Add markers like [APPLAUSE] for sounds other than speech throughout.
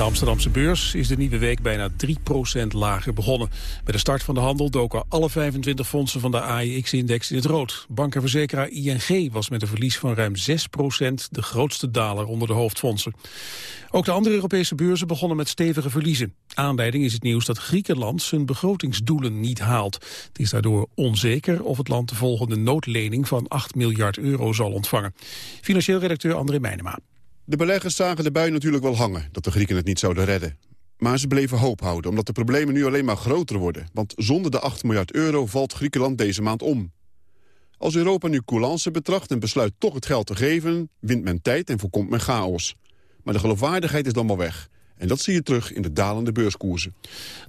De Amsterdamse beurs is de nieuwe week bijna 3% lager begonnen. Bij de start van de handel doken alle 25 fondsen van de AEX-index in het rood. Bank en verzekeraar ING was met een verlies van ruim 6% de grootste daler onder de hoofdfondsen. Ook de andere Europese beurzen begonnen met stevige verliezen. Aanleiding is het nieuws dat Griekenland zijn begrotingsdoelen niet haalt. Het is daardoor onzeker of het land de volgende noodlening van 8 miljard euro zal ontvangen. Financieel redacteur André Meijnema. De beleggers zagen de bui natuurlijk wel hangen dat de Grieken het niet zouden redden. Maar ze bleven hoop houden, omdat de problemen nu alleen maar groter worden. Want zonder de 8 miljard euro valt Griekenland deze maand om. Als Europa nu coulance betracht en besluit toch het geld te geven... wint men tijd en voorkomt men chaos. Maar de geloofwaardigheid is dan wel weg. En dat zie je terug in de dalende beurskoersen.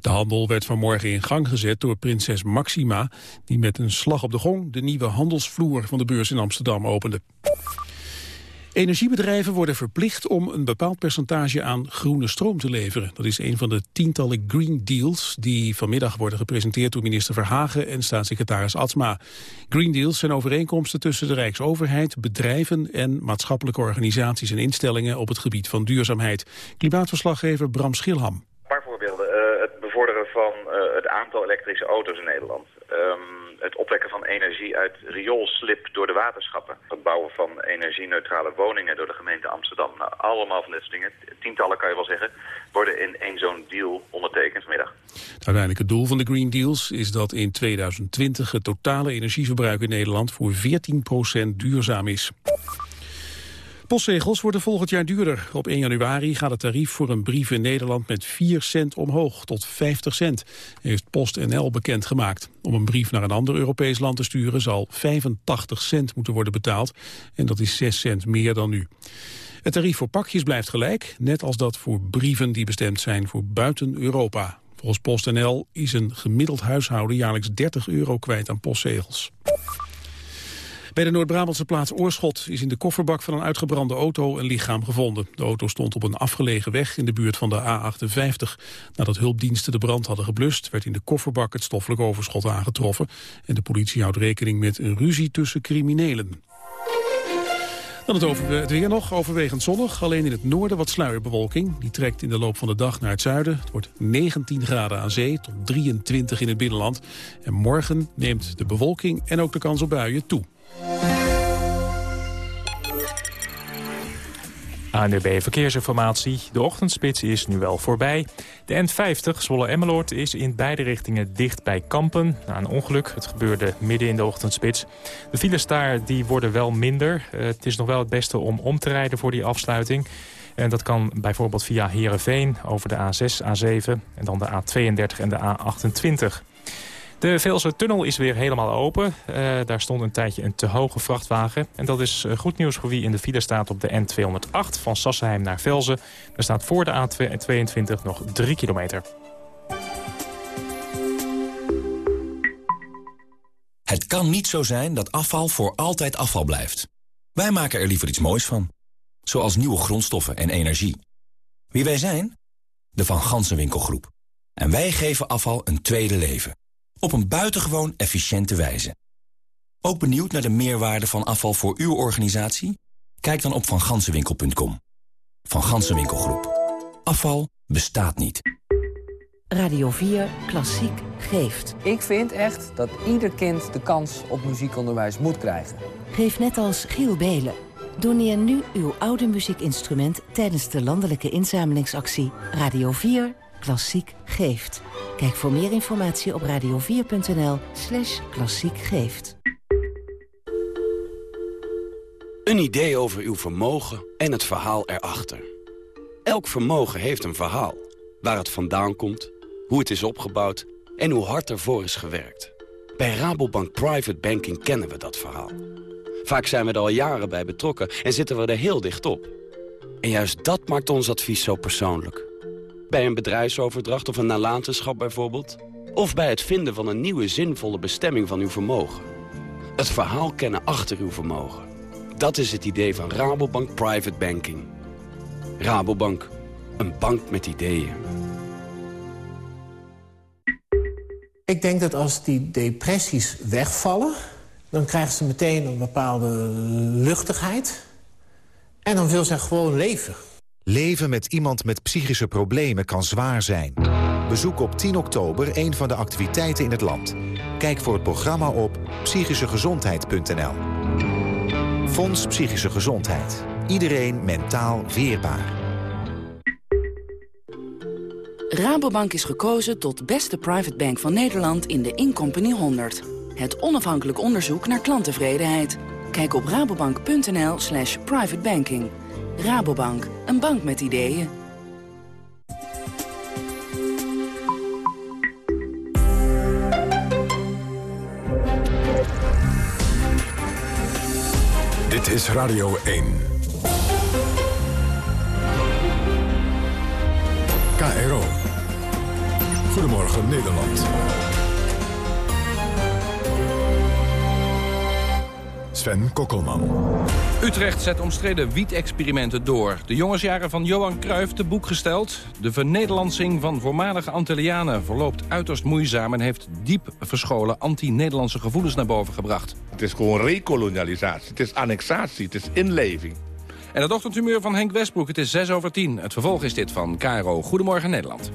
De handel werd vanmorgen in gang gezet door prinses Maxima... die met een slag op de gong de nieuwe handelsvloer van de beurs in Amsterdam opende. Energiebedrijven worden verplicht om een bepaald percentage aan groene stroom te leveren. Dat is een van de tientallen Green Deals die vanmiddag worden gepresenteerd door minister Verhagen en staatssecretaris Atsma. Green Deals zijn overeenkomsten tussen de Rijksoverheid, bedrijven en maatschappelijke organisaties en instellingen op het gebied van duurzaamheid. Klimaatverslaggever Bram Schilham. Een paar voorbeelden. Uh, het bevorderen van uh, het aantal elektrische auto's in Nederland. Um, het opwekken van energie uit rioolslip door de waterschappen. Het bouwen van energie-neutrale woningen door de gemeente Amsterdam. Nou, allemaal van dit soort dingen, tientallen kan je wel zeggen, worden in één zo'n deal ondertekend vanmiddag. Het uiteindelijke doel van de Green Deals is dat in 2020 het totale energieverbruik in Nederland voor 14% duurzaam is. Postzegels worden volgend jaar duurder. Op 1 januari gaat het tarief voor een brief in Nederland met 4 cent omhoog tot 50 cent, heeft PostNL bekendgemaakt. Om een brief naar een ander Europees land te sturen zal 85 cent moeten worden betaald en dat is 6 cent meer dan nu. Het tarief voor pakjes blijft gelijk, net als dat voor brieven die bestemd zijn voor buiten Europa. Volgens PostNL is een gemiddeld huishouden jaarlijks 30 euro kwijt aan postzegels. Bij de Noord-Brabantse plaats Oorschot is in de kofferbak van een uitgebrande auto een lichaam gevonden. De auto stond op een afgelegen weg in de buurt van de A58. Nadat hulpdiensten de brand hadden geblust, werd in de kofferbak het stoffelijk overschot aangetroffen. En de politie houdt rekening met een ruzie tussen criminelen. Dan het, over, het weer nog, overwegend zonnig. Alleen in het noorden wat sluierbewolking. Die trekt in de loop van de dag naar het zuiden. Het wordt 19 graden aan zee tot 23 in het binnenland. En morgen neemt de bewolking en ook de kans op buien toe. ANUB Verkeersinformatie. De ochtendspits is nu wel voorbij. De N50 Zwolle-Emmeloord is in beide richtingen dicht bij Kampen. Na een ongeluk, het gebeurde midden in de ochtendspits. De files daar die worden wel minder. Uh, het is nog wel het beste om om te rijden voor die afsluiting. En dat kan bijvoorbeeld via Heerenveen over de A6, A7 en dan de A32 en de A28. De Veelse tunnel is weer helemaal open. Uh, daar stond een tijdje een te hoge vrachtwagen. En dat is uh, goed nieuws voor wie in de file staat op de N208 van Sassenheim naar Velzen. Er staat voor de A22 nog 3 kilometer. Het kan niet zo zijn dat afval voor altijd afval blijft. Wij maken er liever iets moois van. Zoals nieuwe grondstoffen en energie. Wie wij zijn? De Van Gansenwinkelgroep. En wij geven afval een tweede leven op een buitengewoon efficiënte wijze. Ook benieuwd naar de meerwaarde van afval voor uw organisatie? Kijk dan op vangansenwinkel.com. Van Gansenwinkelgroep. Afval bestaat niet. Radio 4 Klassiek geeft. Ik vind echt dat ieder kind de kans op muziekonderwijs moet krijgen. Geef net als Giel Belen. Doneer nu uw oude muziekinstrument tijdens de landelijke inzamelingsactie Radio 4 Klassiek geeft. Kijk voor meer informatie op radio4.nl slash klassiek geeft. Een idee over uw vermogen en het verhaal erachter. Elk vermogen heeft een verhaal. Waar het vandaan komt, hoe het is opgebouwd en hoe hard ervoor is gewerkt. Bij Rabobank Private Banking kennen we dat verhaal. Vaak zijn we er al jaren bij betrokken en zitten we er heel dicht op. En juist dat maakt ons advies zo persoonlijk. Bij een bedrijfsoverdracht of een nalatenschap bijvoorbeeld. Of bij het vinden van een nieuwe zinvolle bestemming van uw vermogen. Het verhaal kennen achter uw vermogen. Dat is het idee van Rabobank Private Banking. Rabobank, een bank met ideeën. Ik denk dat als die depressies wegvallen... dan krijgt ze meteen een bepaalde luchtigheid. En dan wil ze gewoon leven. Leven met iemand met psychische problemen kan zwaar zijn. Bezoek op 10 oktober een van de activiteiten in het land. Kijk voor het programma op psychischegezondheid.nl. Fonds Psychische Gezondheid. Iedereen mentaal weerbaar. Rabobank is gekozen tot beste private bank van Nederland in de Incompany 100. Het onafhankelijk onderzoek naar klanttevredenheid. Kijk op rabobank.nl slash privatebanking. Rabobank, een bank met ideeën. Dit is Radio 1. KRO. Goedemorgen Nederland. Sven Kokkelman. Utrecht zet omstreden wietexperimenten door. De jongensjaren van Johan Cruijff te boek gesteld. De vernederlandsing van voormalige Antillianen verloopt uiterst moeizaam... en heeft diep verscholen anti-Nederlandse gevoelens naar boven gebracht. Het is gewoon rekolonialisatie, het is annexatie, het is inleving. En het ochtendhumeur van Henk Westbroek, het is 6 over 10. Het vervolg is dit van KRO Goedemorgen Nederland.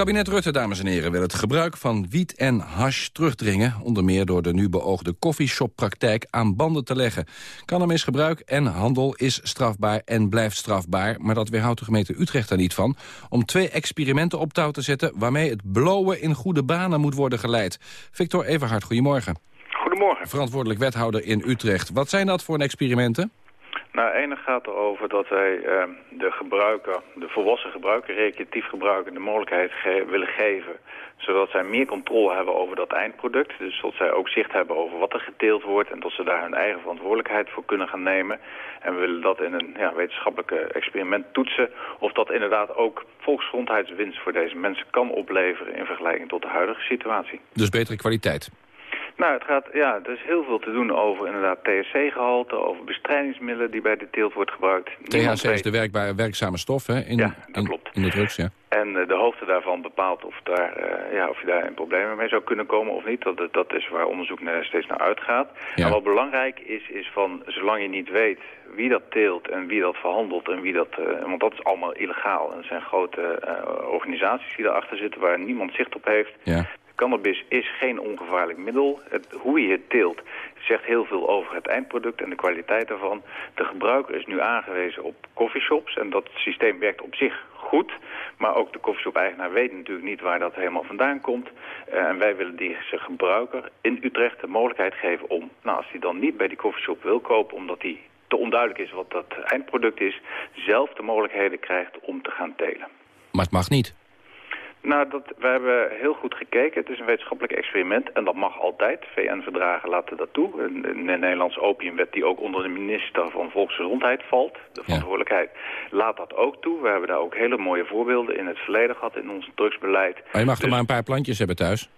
Kabinet Rutte, dames en heren, wil het gebruik van wiet en hash terugdringen... onder meer door de nu beoogde coffeeshoppraktijk aan banden te leggen. Cannabisgebruik en handel is strafbaar en blijft strafbaar... maar dat weerhoudt de gemeente Utrecht er niet van... om twee experimenten op touw te zetten... waarmee het blowen in goede banen moet worden geleid. Victor Everhard, goedemorgen. Goedemorgen. Verantwoordelijk wethouder in Utrecht. Wat zijn dat voor experimenten? Nou, ene gaat erover dat wij uh, de gebruiker, de volwassen gebruiker, recreatief gebruiker, de mogelijkheid ge willen geven. Zodat zij meer controle hebben over dat eindproduct. Dus dat zij ook zicht hebben over wat er geteeld wordt. En dat ze daar hun eigen verantwoordelijkheid voor kunnen gaan nemen. En we willen dat in een ja, wetenschappelijke experiment toetsen. Of dat inderdaad ook volksgezondheidswinst voor deze mensen kan opleveren in vergelijking tot de huidige situatie. Dus betere kwaliteit? Nou, het gaat, ja, er is heel veel te doen over inderdaad THC-gehalte, over bestrijdingsmiddelen die bij de teelt wordt gebruikt. THC is de werkbare, werkzame stof hè? In, ja, dat in, klopt. In de drugs, ja. En uh, de hoogte daarvan bepaalt of, daar, uh, ja, of je daar in problemen mee zou kunnen komen of niet. Dat, dat is waar onderzoek naar, steeds naar uitgaat. Ja. En wat belangrijk is, is van zolang je niet weet wie dat teelt en wie dat verhandelt en wie dat... Uh, want dat is allemaal illegaal. En er zijn grote organisaties die daarachter zitten waar niemand zicht op heeft. Ja. Cannabis is geen ongevaarlijk middel. Het, hoe je het teelt zegt heel veel over het eindproduct en de kwaliteit daarvan. De gebruiker is nu aangewezen op coffeeshops en dat systeem werkt op zich goed. Maar ook de coffeeshop-eigenaar weet natuurlijk niet waar dat helemaal vandaan komt. Uh, en wij willen deze gebruiker in Utrecht de mogelijkheid geven om, nou, als hij dan niet bij die coffeeshop wil kopen omdat hij te onduidelijk is wat dat eindproduct is, zelf de mogelijkheden krijgt om te gaan telen. Maar het mag niet. Nou, dat, we hebben heel goed gekeken. Het is een wetenschappelijk experiment en dat mag altijd. VN-verdragen laten dat toe. Een, een Nederlandse opiumwet die ook onder de minister van Volksgezondheid valt. De verantwoordelijkheid laat dat ook toe. We hebben daar ook hele mooie voorbeelden in het verleden gehad in ons drugsbeleid. Maar je mag dus, er maar een paar plantjes hebben thuis?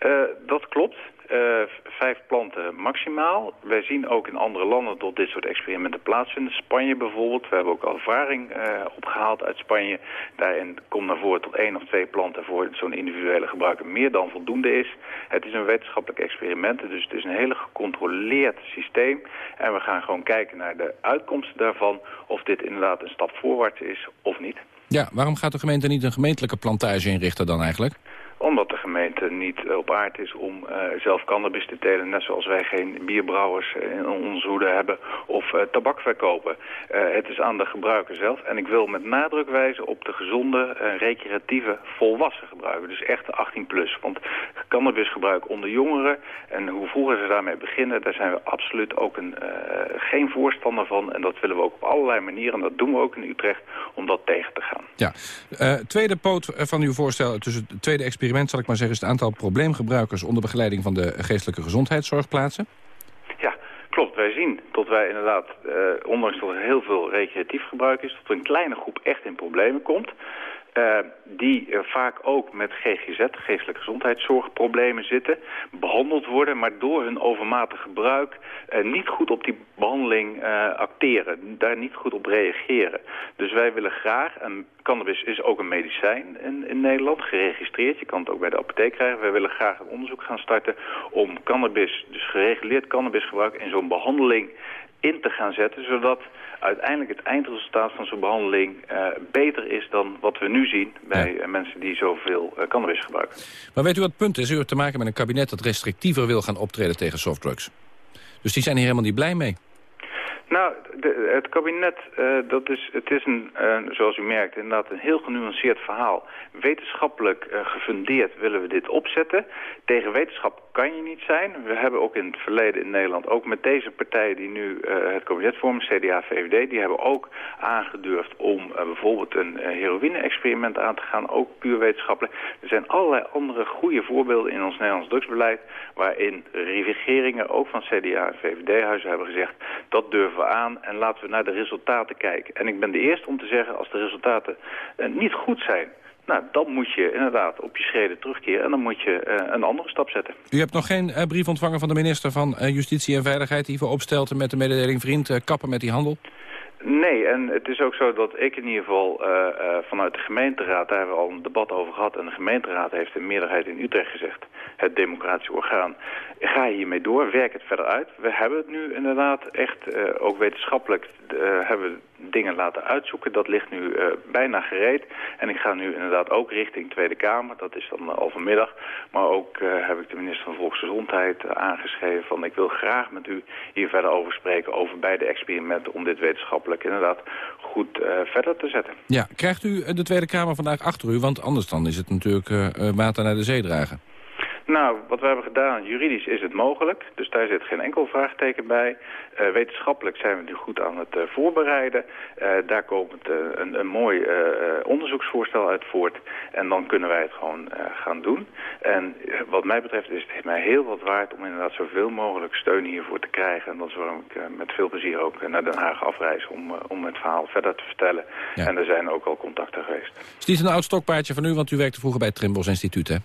Uh, dat klopt. Uh, vijf planten maximaal. Wij zien ook in andere landen dat dit soort experimenten plaatsvinden. Spanje bijvoorbeeld. We hebben ook ervaring uh, opgehaald uit Spanje. Daarin komt naar voren tot één of twee planten voor zo'n individuele gebruiker meer dan voldoende is. Het is een wetenschappelijk experiment, dus het is een hele gecontroleerd systeem. En we gaan gewoon kijken naar de uitkomsten daarvan. Of dit inderdaad een stap voorwaarts is of niet. Ja, waarom gaat de gemeente niet een gemeentelijke plantage inrichten dan eigenlijk? Omdat de gemeente niet op aard is om uh, zelf cannabis te telen. Net zoals wij geen bierbrouwers in onze hoede hebben of tabak verkopen. Het is aan de gebruiker zelf. En ik wil met nadruk wijzen op de gezonde, recreatieve, volwassen gebruiker. Dus echt 18 plus. Want cannabisgebruik onder jongeren en hoe vroeger ze daarmee beginnen... daar zijn we absoluut ook een, geen voorstander van. En dat willen we ook op allerlei manieren, en dat doen we ook in Utrecht, om dat tegen te gaan. Ja. tweede poot van uw voorstel, het tweede experiment experiment, zal ik maar zeggen, is het aantal probleemgebruikers onder begeleiding van de geestelijke gezondheidszorg plaatsen? Ja, klopt. Wij zien tot wij inderdaad, eh, ondanks dat er heel veel recreatief gebruik is, tot een kleine groep echt in problemen komt. Uh, die uh, vaak ook met GGZ, geestelijke gezondheidszorgproblemen zitten, behandeld worden, maar door hun overmatig gebruik uh, niet goed op die behandeling acteren, daar niet goed op reageren. Dus wij willen graag, en cannabis is ook een medicijn in, in Nederland, geregistreerd, je kan het ook bij de apotheek krijgen, wij willen graag een onderzoek gaan starten om cannabis, dus gereguleerd cannabisgebruik in zo'n behandeling in te gaan zetten, zodat uiteindelijk het eindresultaat van zo'n behandeling uh, beter is dan wat we nu zien bij ja. mensen die zoveel uh, cannabis gebruiken. Maar weet u wat het punt is? U hebt te maken met een kabinet dat restrictiever wil gaan optreden tegen softdrugs. Dus die zijn hier helemaal niet blij mee. Nou, de, het kabinet, uh, dat is, het is een, uh, zoals u merkt, inderdaad een heel genuanceerd verhaal. Wetenschappelijk uh, gefundeerd willen we dit opzetten. Tegen wetenschap kan je niet zijn. We hebben ook in het verleden in Nederland, ook met deze partijen die nu het kabinet vormen, CDA, VVD, die hebben ook aangedurfd om bijvoorbeeld een heroïne-experiment aan te gaan, ook puur wetenschappelijk. Er zijn allerlei andere goede voorbeelden in ons Nederlands drugsbeleid, waarin regeringen, ook van CDA en VVD-huizen, hebben gezegd, dat durven we aan en laten we naar de resultaten kijken. En ik ben de eerste om te zeggen, als de resultaten niet goed zijn... Nou, dan moet je inderdaad op je schreden terugkeren en dan moet je uh, een andere stap zetten. U hebt nog geen uh, brief ontvangen van de minister van Justitie en Veiligheid... die voor opstelt met de mededeling vriend kappen met die handel? Nee, en het is ook zo dat ik in ieder geval vanuit de gemeenteraad, daar hebben we al een debat over gehad, en de gemeenteraad heeft in meerderheid in Utrecht gezegd, het democratische orgaan, ga hiermee door, werk het verder uit. We hebben het nu inderdaad echt, uh, ook wetenschappelijk, hebben dingen laten uitzoeken. Dat ligt nu bijna gereed. En ik ga nu inderdaad ook richting Tweede Kamer, dat is dan al vanmiddag. Maar ook heb ik de minister van Volksgezondheid aangeschreven van ik wil graag met u hier verder over spreken, over beide experimenten om dit wetenschappelijk inderdaad goed verder te zetten. Ja, krijgt u de Tweede Kamer vandaag achter u? Want anders dan is het natuurlijk water naar de zee dragen. Nou, wat we hebben gedaan, juridisch is het mogelijk. Dus daar zit geen enkel vraagteken bij. Uh, wetenschappelijk zijn we nu goed aan het uh, voorbereiden. Uh, daar komt een, een, mooi onderzoeksvoorstel uit voort. En dan kunnen wij het gewoon gaan doen. En wat mij betreft is het mij heel wat waard om inderdaad zoveel mogelijk steun hiervoor te krijgen. En dat is waarom ik met veel plezier ook naar Den Haag afreis om, om het verhaal verder te vertellen. Ja. En er zijn ook al contacten geweest. Is dit een oud stokpaardje van u? Want u werkte vroeger bij het Trimbos Instituut, hè?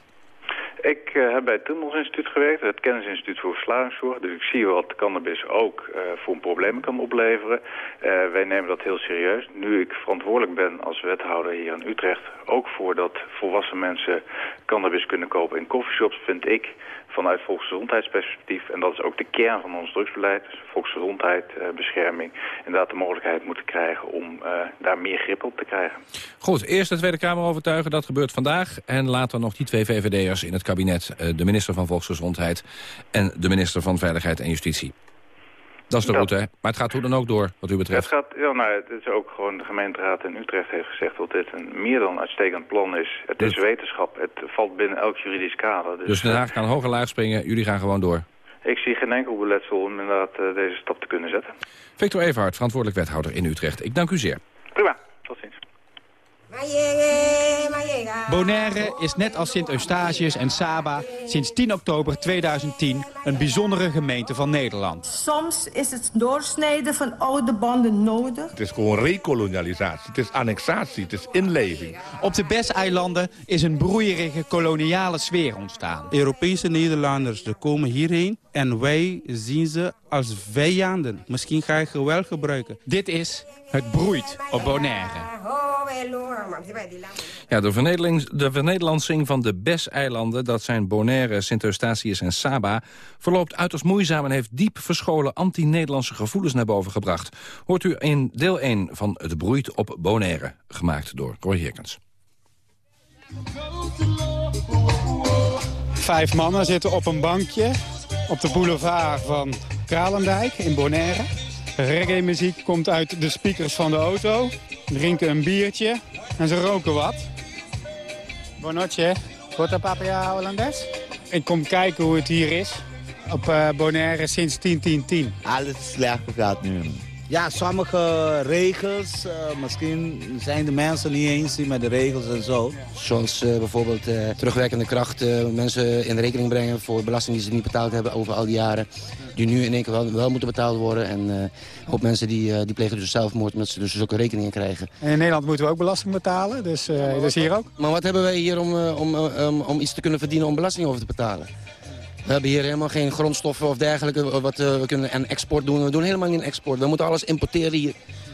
Ik uh, heb bij het Tunnels Instituut gewerkt, het Kennisinstituut voor Verslavingszorg. Dus ik zie wat cannabis ook uh, voor problemen kan opleveren. Uh, wij nemen dat heel serieus. Nu ik verantwoordelijk ben als wethouder hier in Utrecht... ook voor dat volwassen mensen cannabis kunnen kopen in coffeeshops... vind ik vanuit volksgezondheidsperspectief, en dat is ook de kern van ons drugsbeleid... volksgezondheid, bescherming, inderdaad de mogelijkheid moeten krijgen... om daar meer grip op te krijgen. Goed, eerst de Tweede Kamer overtuigen, dat gebeurt vandaag. En later nog die twee VVD'ers in het kabinet, de minister van Volksgezondheid en de minister van Veiligheid en Justitie. Dat is de route, hè? Maar het gaat hoe dan ook door, wat u betreft. Het, gaat, ja, nou, het is ook gewoon de gemeenteraad in Utrecht heeft gezegd... dat dit een meer dan uitstekend plan is. Het dus, is wetenschap, het valt binnen elk juridisch kader. Dus, dus Den Haag kan hoog en laag springen, jullie gaan gewoon door? Ik zie geen enkel beletsel om inderdaad uh, deze stap te kunnen zetten. Victor Everhard, verantwoordelijk wethouder in Utrecht. Ik dank u zeer. Prima, tot ziens. Bonaire is net als Sint-Eustatius en Saba sinds 10 oktober 2010 een bijzondere gemeente van Nederland. Soms is het doorsnijden van oude banden nodig. Het is gewoon rekolonialisatie, het is annexatie, het is inleving. Op de Bes-eilanden is een broeierige koloniale sfeer ontstaan. Europese Nederlanders komen hierheen en wij zien ze als vijanden. Misschien ga je geweld gebruiken. Dit is Het broeit op Bonaire. Ja, de, de vernederlandsing van de BES-eilanden... dat zijn Bonaire, Sint-Eustatius en Saba... verloopt uiterst moeizaam en heeft diep verscholen... anti-Nederlandse gevoelens naar boven gebracht. Hoort u in deel 1 van Het broeit op Bonaire... gemaakt door Roy Herkens. Vijf mannen zitten op een bankje op de boulevard van Kralendijk in Bonaire. Reggae-muziek komt uit de speakers van de auto. Drinken een biertje en ze roken wat. Bonoche, Gota Papaya Hollandes. Ik kom kijken hoe het hier is op uh, Bonaire sinds 10-10-10. Alles slecht gaat nu. Ja, sommige regels, uh, misschien zijn de mensen niet eens met de regels en zo. Zoals uh, bijvoorbeeld uh, terugwerkende kracht, mensen in rekening brengen voor belastingen die ze niet betaald hebben over al die jaren. Die nu in één keer wel, wel moeten betaald worden. En een hoop mensen die, die plegen dus zelfmoord omdat ze dus zulke rekeningen krijgen. En in Nederland moeten we ook belasting betalen, dus, dus hier ook. Maar wat hebben wij hier om, om, om, om iets te kunnen verdienen om belasting over te betalen? We hebben hier helemaal geen grondstoffen of dergelijke. Wat, uh, we kunnen en export doen. We doen helemaal geen export. We moeten alles importeren hier.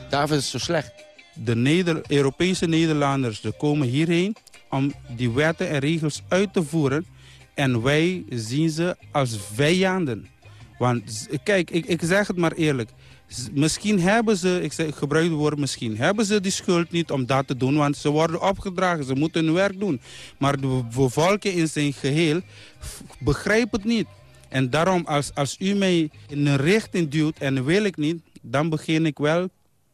Daarvoor is het zo slecht. De Neder Europese Nederlanders de komen hierheen om die wetten en regels uit te voeren. En wij zien ze als vijanden. Want kijk, ik, ik zeg het maar eerlijk. Misschien hebben ze, ik, zeg, ik gebruik het woord misschien, hebben ze die schuld niet om dat te doen. Want ze worden opgedragen, ze moeten hun werk doen. Maar de bevolking in zijn geheel begrijpt het niet. En daarom, als, als u mij in een richting duwt en wil ik niet, dan begin ik wel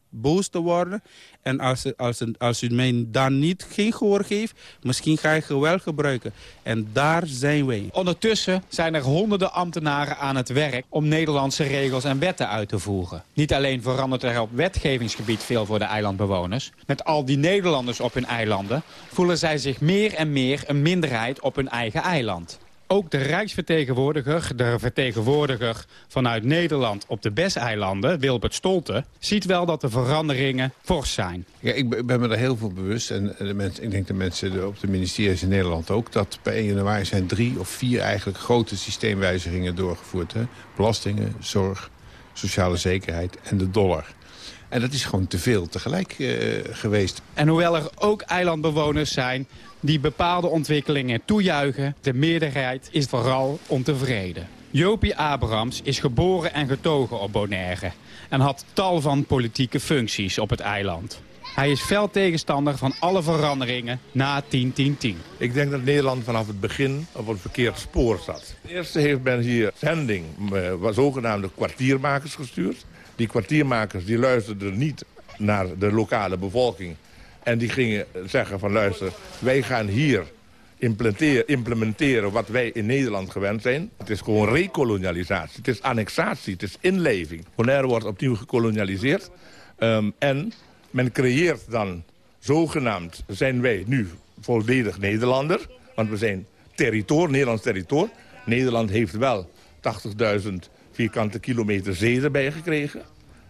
boos te worden. En als, als, als u mij dan niet geen gehoor geeft, misschien ga je geweld gebruiken. En daar zijn wij. Ondertussen zijn er honderden ambtenaren aan het werk om Nederlandse regels en wetten uit te voeren. Niet alleen verandert er op wetgevingsgebied veel voor de eilandbewoners. Met al die Nederlanders op hun eilanden voelen zij zich meer en meer een minderheid op hun eigen eiland. Ook de Rijksvertegenwoordiger, de vertegenwoordiger vanuit Nederland op de BES-eilanden, Wilbert Stolte, ziet wel dat de veranderingen fors zijn. Ja, ik ben me er heel veel bewust, en de mensen, ik denk de mensen op de ministeries in Nederland ook, dat per 1 januari zijn drie of vier eigenlijk grote systeemwijzigingen doorgevoerd. Hè? Belastingen, zorg, sociale zekerheid en de dollar. En dat is gewoon te veel tegelijk uh, geweest. En hoewel er ook eilandbewoners zijn die bepaalde ontwikkelingen toejuichen... de meerderheid is vooral ontevreden. Jopie Abrams is geboren en getogen op Bonaire... en had tal van politieke functies op het eiland. Hij is fel tegenstander van alle veranderingen na 10-10-10. Ik denk dat Nederland vanaf het begin op een verkeerd spoor zat. Ten eerste heeft men hier zending, uh, zogenaamde kwartiermakers gestuurd. Die kwartiermakers die luisterden niet naar de lokale bevolking... En die gingen zeggen van luister, wij gaan hier implementeren, wat wij in Nederland gewend zijn. Het is gewoon rekolonialisatie, het is annexatie, het is inleving. Bonaire wordt opnieuw gekolonialiseerd. Um, en men creëert dan, zogenaamd zijn wij nu volledig Nederlander. Want we zijn territoor, Nederlands territoor. Nederland heeft wel 80.000 vierkante kilometer zee erbij gekregen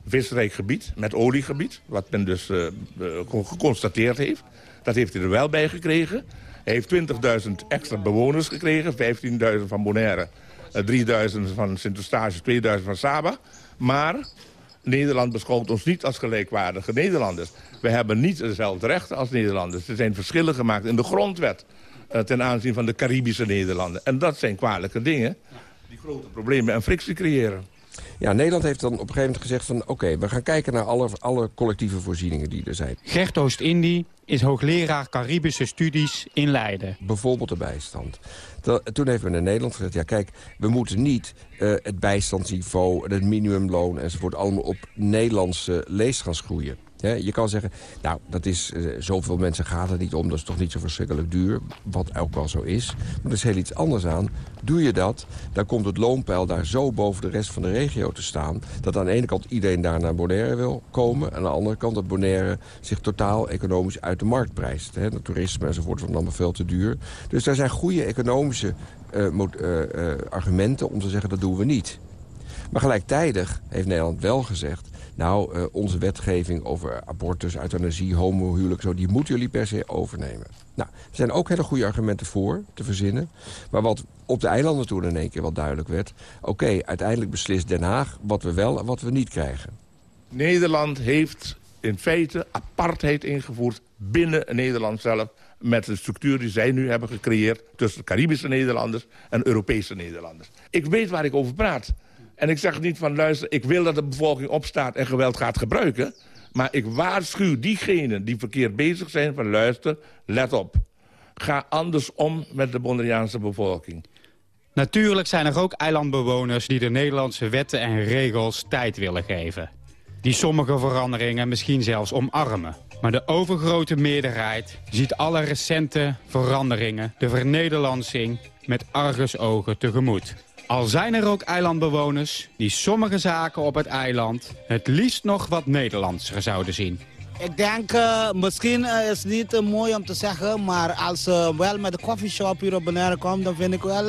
visrijk gebied met oliegebied. Wat men dus uh, geconstateerd heeft. Dat heeft hij er wel bij gekregen. Hij heeft 20.000 extra bewoners gekregen. 15.000 van Bonaire, uh, eh, 3.000 van Sint-Eustatius, 2.000 van Saba. Maar Nederland beschouwt ons niet als gelijkwaardige Nederlanders. We hebben niet dezelfde rechten als Nederlanders. Er zijn verschillen gemaakt in de grondwet ten aanzien van de Caribische Nederlanden. En dat zijn kwalijke dingen die grote problemen en frictie creëren. Ja, Nederland heeft dan op een gegeven moment gezegd van... oké, we gaan kijken naar alle, alle collectieve voorzieningen die er zijn. Gert Oost-Indie is hoogleraar Caribische studies in Leiden. Bijvoorbeeld de bijstand. Toen heeft men in Nederland gezegd, ja kijk, we moeten niet uh, het bijstandsniveau... het minimumloon enzovoort allemaal op Nederlandse lees gaan je kan zeggen, nou, dat is, uh, zoveel mensen gaat het niet om. Dat is toch niet zo verschrikkelijk duur, wat ook wel zo is. Maar er is heel iets anders aan. Doe je dat, dan komt het loonpeil daar zo boven de rest van de regio te staan... dat aan de ene kant iedereen daar naar Bonaire wil komen... en aan de andere kant dat Bonaire zich totaal economisch uit de markt prijst. De toerisme enzovoort wordt allemaal veel te duur. Dus daar zijn goede economische uh, uh, argumenten om te zeggen dat doen we niet. Maar gelijktijdig heeft Nederland wel gezegd... nou, uh, onze wetgeving over abortus, euthanasie, homohuwelijk... Zo, die moeten jullie per se overnemen. Nou, er zijn ook hele goede argumenten voor te verzinnen. Maar wat op de eilanden toen in één keer wel duidelijk werd... oké, uiteindelijk beslist Den Haag wat we wel en wat we niet krijgen. Nederland heeft in feite apartheid ingevoerd binnen Nederland zelf met de structuur die zij nu hebben gecreëerd... tussen Caribische Nederlanders en Europese Nederlanders. Ik weet waar ik over praat. En ik zeg niet van, luister, ik wil dat de bevolking opstaat en geweld gaat gebruiken. Maar ik waarschuw diegenen die verkeerd bezig zijn van, luister, let op. Ga anders om met de Bonaireaanse bevolking. Natuurlijk zijn er ook eilandbewoners die de Nederlandse wetten en regels tijd willen geven. Die sommige veranderingen misschien zelfs omarmen. Maar de overgrote meerderheid ziet alle recente veranderingen, de vernederlandsing, met argusogen tegemoet. Al zijn er ook eilandbewoners die sommige zaken op het eiland het liefst nog wat Nederlandser zouden zien. Ik denk, uh, misschien uh, is het niet uh, mooi om te zeggen, maar als ze wel met de coffeeshop hier op Bonaire komt, dan vind ik wel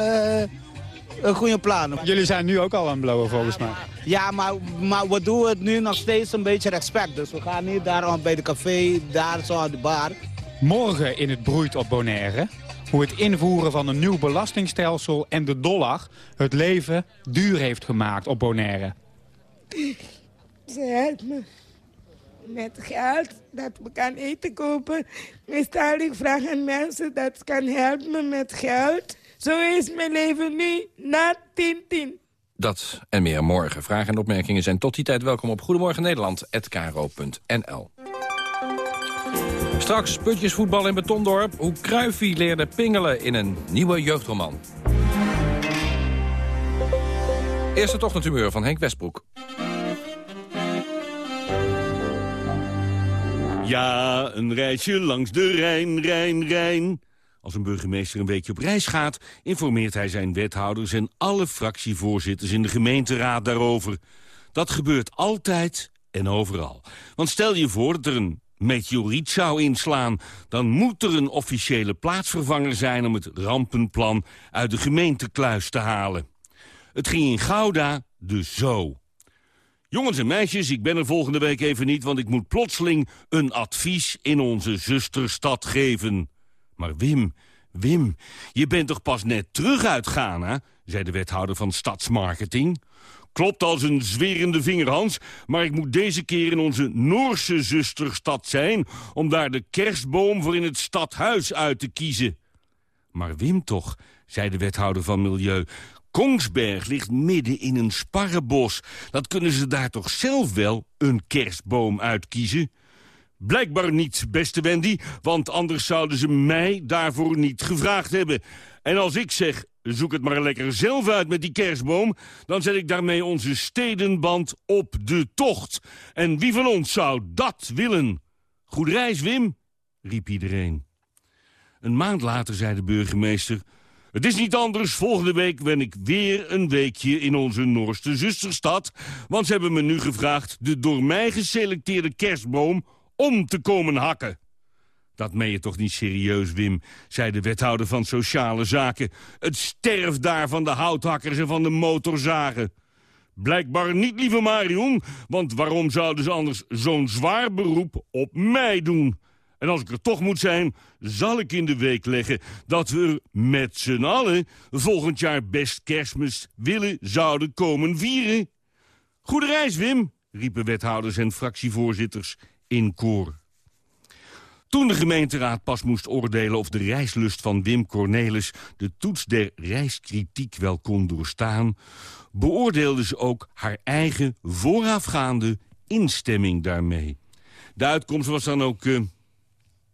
een goede plan. Jullie zijn nu ook al aan blowen volgens mij. Ja, maar, maar we doen het nu nog steeds een beetje respect. Dus we gaan niet daar bij de café, daar zo aan de bar. Morgen in het broeit op Bonaire. Hoe het invoeren van een nieuw belastingstelsel en de dollar het leven duur heeft gemaakt op Bonaire. Ze helpt me met geld, dat we kan eten kopen. Meestal ik vraag aan mensen dat kan helpen me met geld. Zo is mijn leven nu na 10-10. Dat en meer morgen. Vragen en opmerkingen zijn tot die tijd welkom op Goedemorgen Nederland@kro.nl. Straks putjesvoetbal in Betondorp. Hoe Kruifie leerde pingelen in een nieuwe jeugdroman. Eerste ochtendhumeur van Henk Westbroek. Ja, een reisje langs de Rijn, Rijn, Rijn. Als een burgemeester een weekje op reis gaat... informeert hij zijn wethouders en alle fractievoorzitters in de gemeenteraad daarover. Dat gebeurt altijd en overal. Want stel je voor dat er een meteoriet zou inslaan... dan moet er een officiële plaatsvervanger zijn... om het rampenplan uit de gemeentekluis te halen. Het ging in Gouda dus zo. Jongens en meisjes, ik ben er volgende week even niet... want ik moet plotseling een advies in onze zusterstad geven. Maar Wim, Wim, je bent toch pas net terug uit Ghana... zei de wethouder van Stadsmarketing. Klopt als een zwerende vingerhans, maar ik moet deze keer in onze Noorse zusterstad zijn... om daar de kerstboom voor in het stadhuis uit te kiezen. Maar Wim toch, zei de wethouder van Milieu... Kongsberg ligt midden in een sparrenbos. Dat kunnen ze daar toch zelf wel een kerstboom uitkiezen? Blijkbaar niet, beste Wendy, want anders zouden ze mij daarvoor niet gevraagd hebben. En als ik zeg, zoek het maar lekker zelf uit met die kerstboom... dan zet ik daarmee onze stedenband op de tocht. En wie van ons zou dat willen? Goed reis, Wim, riep iedereen. Een maand later zei de burgemeester... Het is niet anders, volgende week ben ik weer een weekje in onze Noorste zusterstad... want ze hebben me nu gevraagd de door mij geselecteerde kerstboom om te komen hakken. Dat meen je toch niet serieus, Wim, zei de wethouder van Sociale Zaken. Het sterft daar van de houthakkers en van de motorzagen. Blijkbaar niet, lieve Marion, want waarom zouden ze anders zo'n zwaar beroep op mij doen? En als ik er toch moet zijn, zal ik in de week leggen... dat we met z'n allen volgend jaar best kerstmis willen zouden komen vieren. Goede reis, Wim, riepen wethouders en fractievoorzitters in koor. Toen de gemeenteraad pas moest oordelen of de reislust van Wim Cornelis... de toets der reiskritiek wel kon doorstaan... beoordeelde ze ook haar eigen voorafgaande instemming daarmee. De uitkomst was dan ook uh,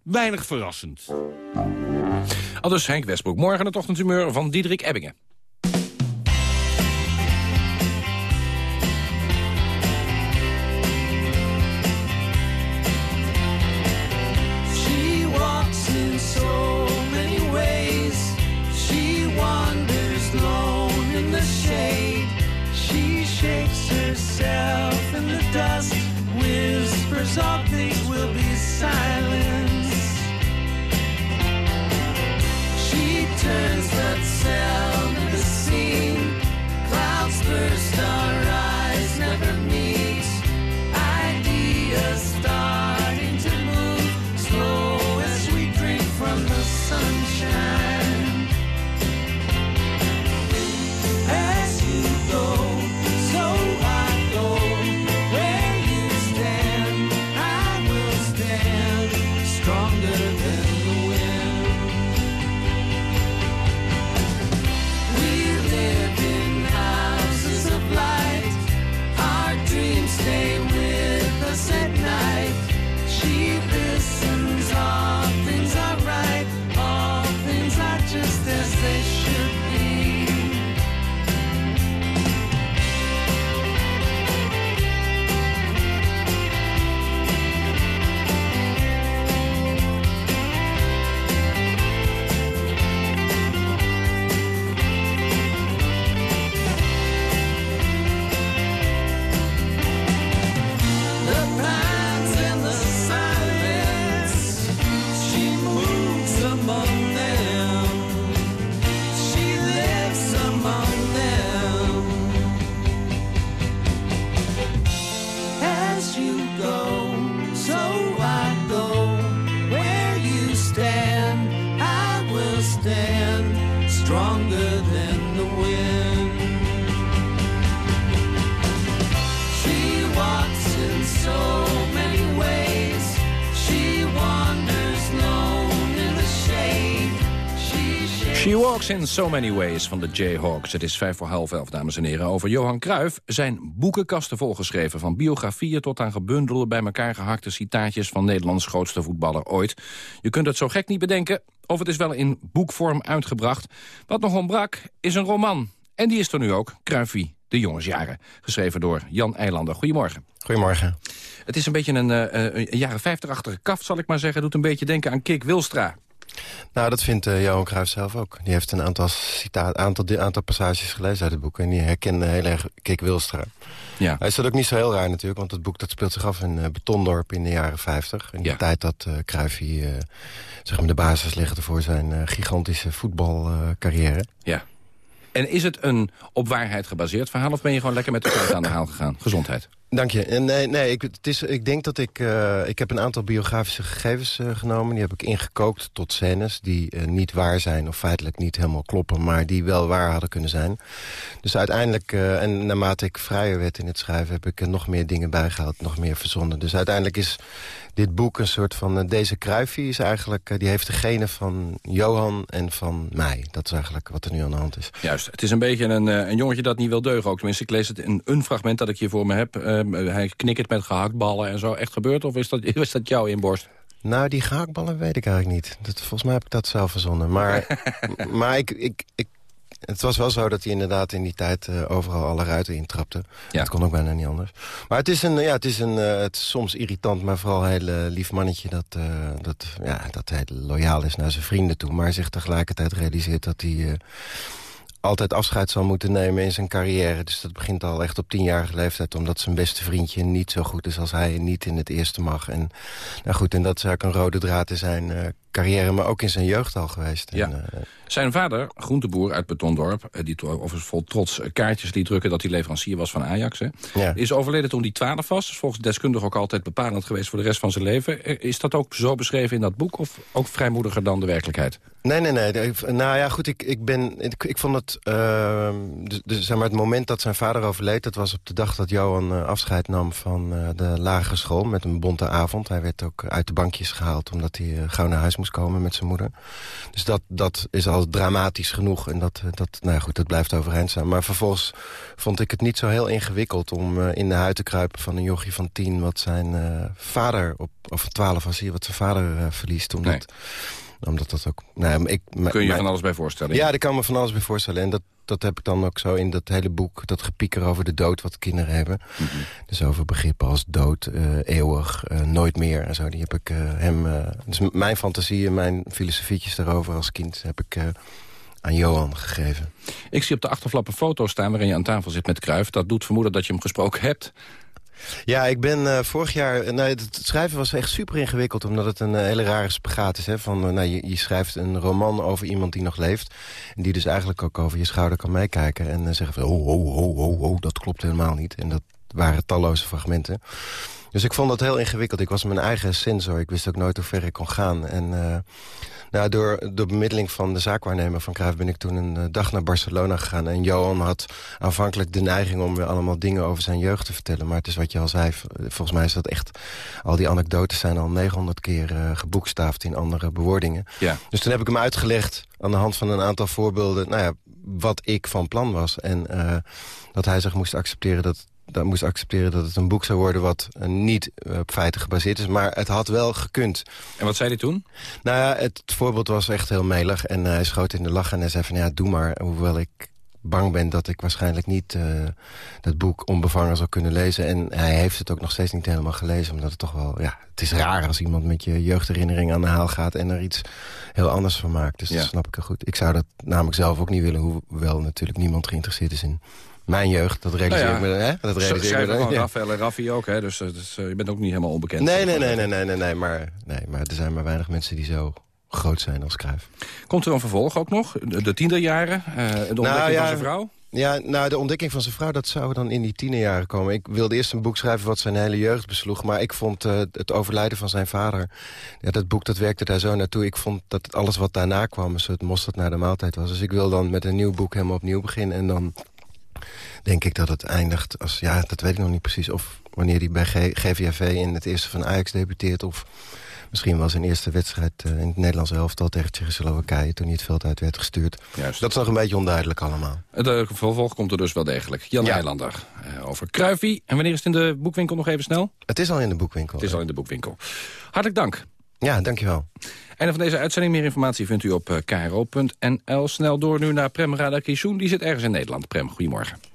weinig verrassend. Al dus Henk Westbroek. Morgen het ochtendhumeur van Diederik Ebbingen. Of things will be silence. She turns that Walks in So Many Ways van de Jayhawks. Het is vijf voor half elf, dames en heren. Over Johan Cruijff zijn boekenkasten volgeschreven... van biografieën tot aan gebundelde bij elkaar gehakte citaatjes... van Nederlands grootste voetballer ooit. Je kunt het zo gek niet bedenken, of het is wel in boekvorm uitgebracht. Wat nog ontbrak, is een roman. En die is er nu ook, Cruijffie, de jongensjaren. Geschreven door Jan Eilander. Goedemorgen. Goedemorgen. Het is een beetje een, uh, een jaren vijftig-achtige kaft, zal ik maar zeggen. Doet een beetje denken aan Kik Wilstra. Nou, dat vindt uh, Johan Cruijff zelf ook. Die heeft een aantal, citaat, aantal, aantal passages gelezen uit het boek. En die herkende heel erg Kik Wilstra. Ja. Hij is dat ook niet zo heel raar natuurlijk. Want het boek dat speelt zich af in uh, Betondorp in de jaren 50. In de ja. tijd dat uh, Cruijff hier, zeg maar de basis legde voor zijn gigantische voetbalcarrière. ja. En is het een op waarheid gebaseerd verhaal... of ben je gewoon lekker met de tijd aan de haal gegaan? Gezondheid. Dank je. Nee, nee ik, het is, ik denk dat ik... Uh, ik heb een aantal biografische gegevens uh, genomen. Die heb ik ingekookt tot scènes die uh, niet waar zijn... of feitelijk niet helemaal kloppen, maar die wel waar hadden kunnen zijn. Dus uiteindelijk, en naarmate ik vrijer werd in het schrijven... heb ik er nog meer dingen bijgehaald, nog meer verzonnen. Dus uiteindelijk is dit boek een soort van... deze Kruifie is eigenlijk... die heeft de genen van Johan en van mij. Dat is eigenlijk wat er nu aan de hand is. Juist. Het is een beetje een, een jongetje dat niet wil deugen. Ook tenminste, ik lees het in een fragment dat ik hier voor me heb hij knikkert met gehaktballen en zo. Echt gebeurd of is dat, [LAUGHS] is dat jouw inborst? Nou, die gehaktballen weet ik eigenlijk niet. Dat, volgens mij heb ik dat zelf verzonnen. Maar, [LAUGHS] maar ik, ik, ik, het was wel zo dat hij inderdaad in die tijd uh, overal alle ruiten intrapte. Ja. Dat kon ook bijna niet anders. Maar het is, een, ja, het is, een, uh, het is soms irritant, maar vooral een heel uh, lief mannetje... Dat, dat, ja, dat hij loyaal is naar zijn vrienden toe. Maar zich tegelijkertijd realiseert dat hij altijd afscheid zal moeten nemen in zijn carrière. Dus dat begint al echt op tienjarige leeftijd... omdat zijn beste vriendje niet zo goed is als hij niet in het eerste mag. En, nou goed, en dat is eigenlijk een rode draad in zijn uh, carrière... maar ook in zijn jeugd al geweest. Ja. En, uh, zijn vader, groenteboer uit Betondorp... die overigens vol trots kaartjes liet drukken... dat hij leverancier was van Ajax. Hè, ja. is overleden toen hij 12 was. Is volgens deskundigen ook altijd bepalend geweest... voor de rest van zijn leven. Is dat ook zo beschreven in dat boek? Of ook vrijmoediger dan de werkelijkheid? Nee, nee, nee. Nou ja, goed, ik, ik, ben, ik, vond het... Dus, zeg maar, het moment dat zijn vader overleed... dat was op de dag dat Johan uh, afscheid nam van uh, de lagere school... met een bonte avond. Hij werd ook uit de bankjes gehaald... omdat hij gauw naar huis moest komen met zijn moeder. Dus dat, dat is al dramatisch genoeg. En dat, dat, nou ja, goed, dat blijft overeind staan. Maar vervolgens vond ik het niet zo heel ingewikkeld... om in de huid te kruipen van een jochie van tien... wat zijn vader, op, of twaalf was hij, wat zijn vader verliest. Omdat... Nee omdat dat ook... Nou, ik, Kun je je van alles bij voorstellen? Ja, daar kan me van alles bij voorstellen. En dat, dat heb ik dan ook zo in dat hele boek. Dat gepieker over de dood wat kinderen hebben. Mm -hmm. Dus over begrippen als dood, uh, eeuwig, uh, nooit meer en zo. Die heb ik uh, hem... dus mijn fantasie en mijn filosofietjes daarover als kind heb ik aan Johan gegeven. Ik zie op de achterflap een foto staan waarin je aan tafel zit met Kruif. Dat doet vermoeden dat je hem gesproken hebt. Ja, ik ben uh, vorig jaar... Nou, het schrijven was echt super ingewikkeld... omdat het een uh, hele rare spagaat is. Hè, van, uh, nou, je, je, schrijft een roman over iemand die nog leeft... en die dus eigenlijk ook over je schouder kan meekijken... en zeggen van, oh, oh, oh, oh, oh, dat klopt helemaal niet. En dat waren talloze fragmenten. Dus ik vond dat heel ingewikkeld. Ik was mijn eigen sensor. Ik wist ook nooit hoe ver ik kon gaan. En nou, door de bemiddeling van de zaakwaarnemer van Cruijff... ben ik toen een uh, dag naar Barcelona gegaan. En Johan had aanvankelijk de neiging om weer allemaal dingen over zijn jeugd te vertellen. Maar het is wat je al zei, volgens mij is dat echt... al die anekdotes zijn al 900 keer uh, geboekstaafd in andere bewoordingen. Ja. Dus toen heb ik hem uitgelegd aan de hand van een aantal voorbeelden... Nou ja, wat ik van plan was. En uh, dat hij zich moest accepteren dat dat moest accepteren dat het een boek zou worden... wat uh, niet uh, op feiten gebaseerd is, maar het had wel gekund. En wat zei hij toen? Nou ja, het, het voorbeeld was echt heel melig. En uh, hij schoot in de lach en hij zei van... ja, doe maar, hoewel ik bang ben dat ik waarschijnlijk niet dat boek onbevangen zal kunnen lezen. En hij heeft het ook nog steeds niet helemaal gelezen. Omdat het toch wel, ja, het is raar als iemand met je jeugdherinnering aan de haal gaat... en er iets heel anders van maakt. Dus ja. dat snap ik heel goed. Ik zou dat namelijk zelf ook niet willen, hoewel natuurlijk niemand geïnteresseerd is in mijn jeugd, dat realiseer nou ik me. Hè? Dat realiseer ik me. Gewoon. Rafael en Raffi ook, hè? Dus, dus uh, je bent ook niet helemaal onbekend. Nee, nee, nee, nee, nee, nee, maar, nee, maar er zijn maar weinig mensen die zo groot zijn als Cruijff. Komt er een vervolg ook nog? De, tienerjaren? Uh, de ontdekking nou, van zijn vrouw? Ja, nou, de ontdekking van zijn vrouw, dat zou dan in die tienerjaren komen. Ik wilde eerst een boek schrijven wat zijn hele jeugd besloeg... maar ik vond uh, het overlijden van zijn vader... Ja, dat boek, dat werkte daar zo naartoe. Ik vond dat alles wat daarna kwam, een soort mosterd naar de maaltijd was. Dus ik wil dan met een nieuw boek helemaal opnieuw beginnen... en dan denk ik dat het eindigt als... Ja, dat weet ik nog niet precies. Of wanneer hij bij G GVAV in het eerste van Ajax debuteert... of Misschien was zijn eerste wedstrijd eh, in het Nederlandse elftal tegen Tsjechoslowakije... toen hij het veld uit werd gestuurd. Juist. Dat is nog een beetje onduidelijk allemaal. Het uh, vervolg komt er dus wel degelijk. Jan Ja. Eilander eh, over Kruivie. En wanneer is het in de boekwinkel nog even snel? Het is al in de boekwinkel. Het is al in de boekwinkel. Hartelijk dank. Ja, dankjewel. Einde van deze uitzending. Meer informatie vindt u op eh, kro.nl. Snel door nu naar Prem Radakishun. Die zit ergens in Nederland. Prem, goedemorgen.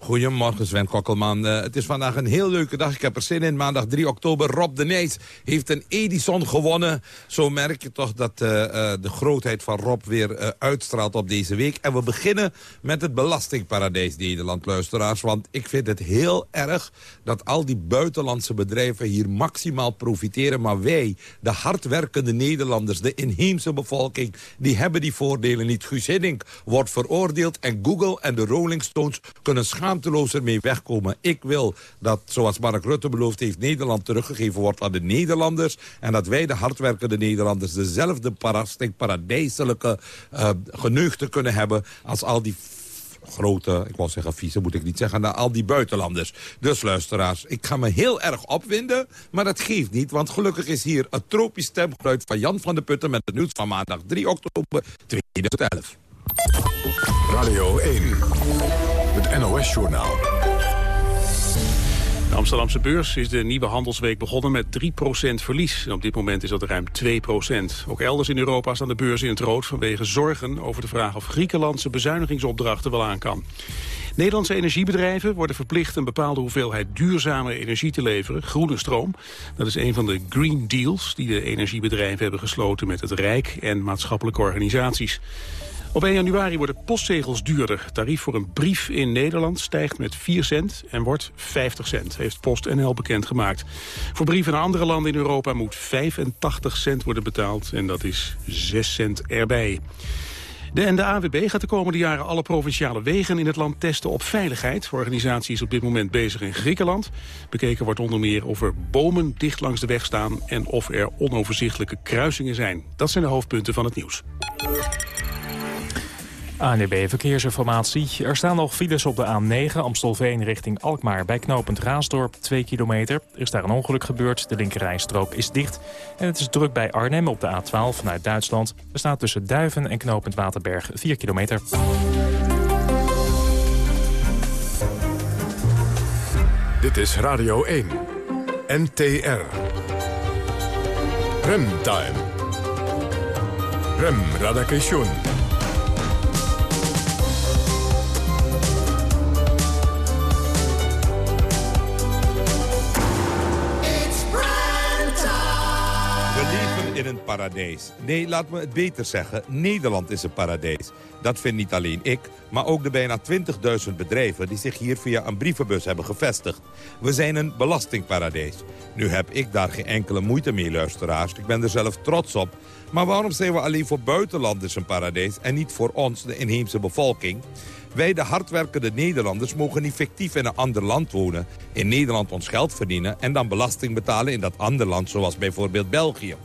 Goedemorgen Sven Kokkelman. Eh, het is vandaag een heel leuke dag. Ik heb er zin in. Maandag 3 oktober. Rob de Nijs heeft een Edison gewonnen. Zo merk je toch dat eh, eh, de grootheid van Rob weer uitstraalt op deze week. En we beginnen met het belastingparadijs Nederland, luisteraars. Want ik vind het heel erg dat al die buitenlandse bedrijven hier maximaal profiteren. Maar wij, de hardwerkende Nederlanders, de inheemse bevolking... die hebben die voordelen niet. Guus Hiddink wordt veroordeeld en Google en de Rolling Stones kunnen schaamteloos ermee wegkomen. Ik wil dat, zoals Mark Rutte beloofd heeft, Nederland teruggegeven wordt aan de Nederlanders. En dat wij, de hardwerkende Nederlanders, dezelfde paradijselijke uh, geneugten kunnen hebben als al die grote, ik wou zeggen vieze, moet ik niet zeggen, al die buitenlanders. Dus luisteraars, ik ga me heel erg opwinden, maar dat geeft niet, want gelukkig is hier het tropisch stemgeluid van Jan van de Putten met het nieuws van maandag 3 oktober 2011. Radio 1, het NOS-journaal. De Amsterdamse beurs is de nieuwe handelsweek begonnen met 3% verlies. Op dit moment is dat ruim 2%. Ook elders in Europa staan de beurzen in het rood vanwege zorgen over de vraag of Griekenland zijn bezuinigingsopdrachten wel aan kan. Nederlandse energiebedrijven worden verplicht een bepaalde hoeveelheid duurzame energie te leveren, groene stroom. Dat is een van de Green Deals die de energiebedrijven hebben gesloten met het Rijk en maatschappelijke organisaties. Op 1 januari worden postzegels duurder. Het tarief voor een brief in Nederland stijgt met 4 cent en wordt 50 cent, heeft PostNL bekendgemaakt. Voor brieven naar andere landen in Europa moet 85 cent worden betaald en dat is 6 cent erbij. De en de AWB gaat de komende jaren alle provinciale wegen in het land testen op veiligheid. De organisatie is op dit moment bezig in Griekenland. Bekeken wordt onder meer of er bomen dicht langs de weg staan... en of er onoverzichtelijke kruisingen zijn. Dat zijn de hoofdpunten van het nieuws. ANDB Verkeersinformatie. Er staan nog files op de A9 Amstelveen richting Alkmaar... bij knooppunt Raasdorp, 2 kilometer. Er is daar een ongeluk gebeurd, de linkerrijstrook is dicht. En het is druk bij Arnhem op de A12 vanuit Duitsland. Er staat tussen Duiven en knooppunt Waterberg 4 kilometer. Dit is Radio 1, NTR. Remtime. Rem Radakation. Een paradijs. Nee, laat me het beter zeggen. Nederland is een paradijs. Dat vindt niet alleen ik, maar ook de bijna 20.000 bedrijven... die zich hier via een brievenbus hebben gevestigd. We zijn een belastingparadijs. Nu heb ik daar geen enkele moeite mee, luisteraars. Ik ben er zelf trots op. Maar waarom zijn we alleen voor buitenlanders een paradijs... en niet voor ons, de inheemse bevolking? Wij, de hardwerkende Nederlanders, mogen niet fictief in een ander land wonen... in Nederland ons geld verdienen en dan belasting betalen in dat andere land... zoals bijvoorbeeld België.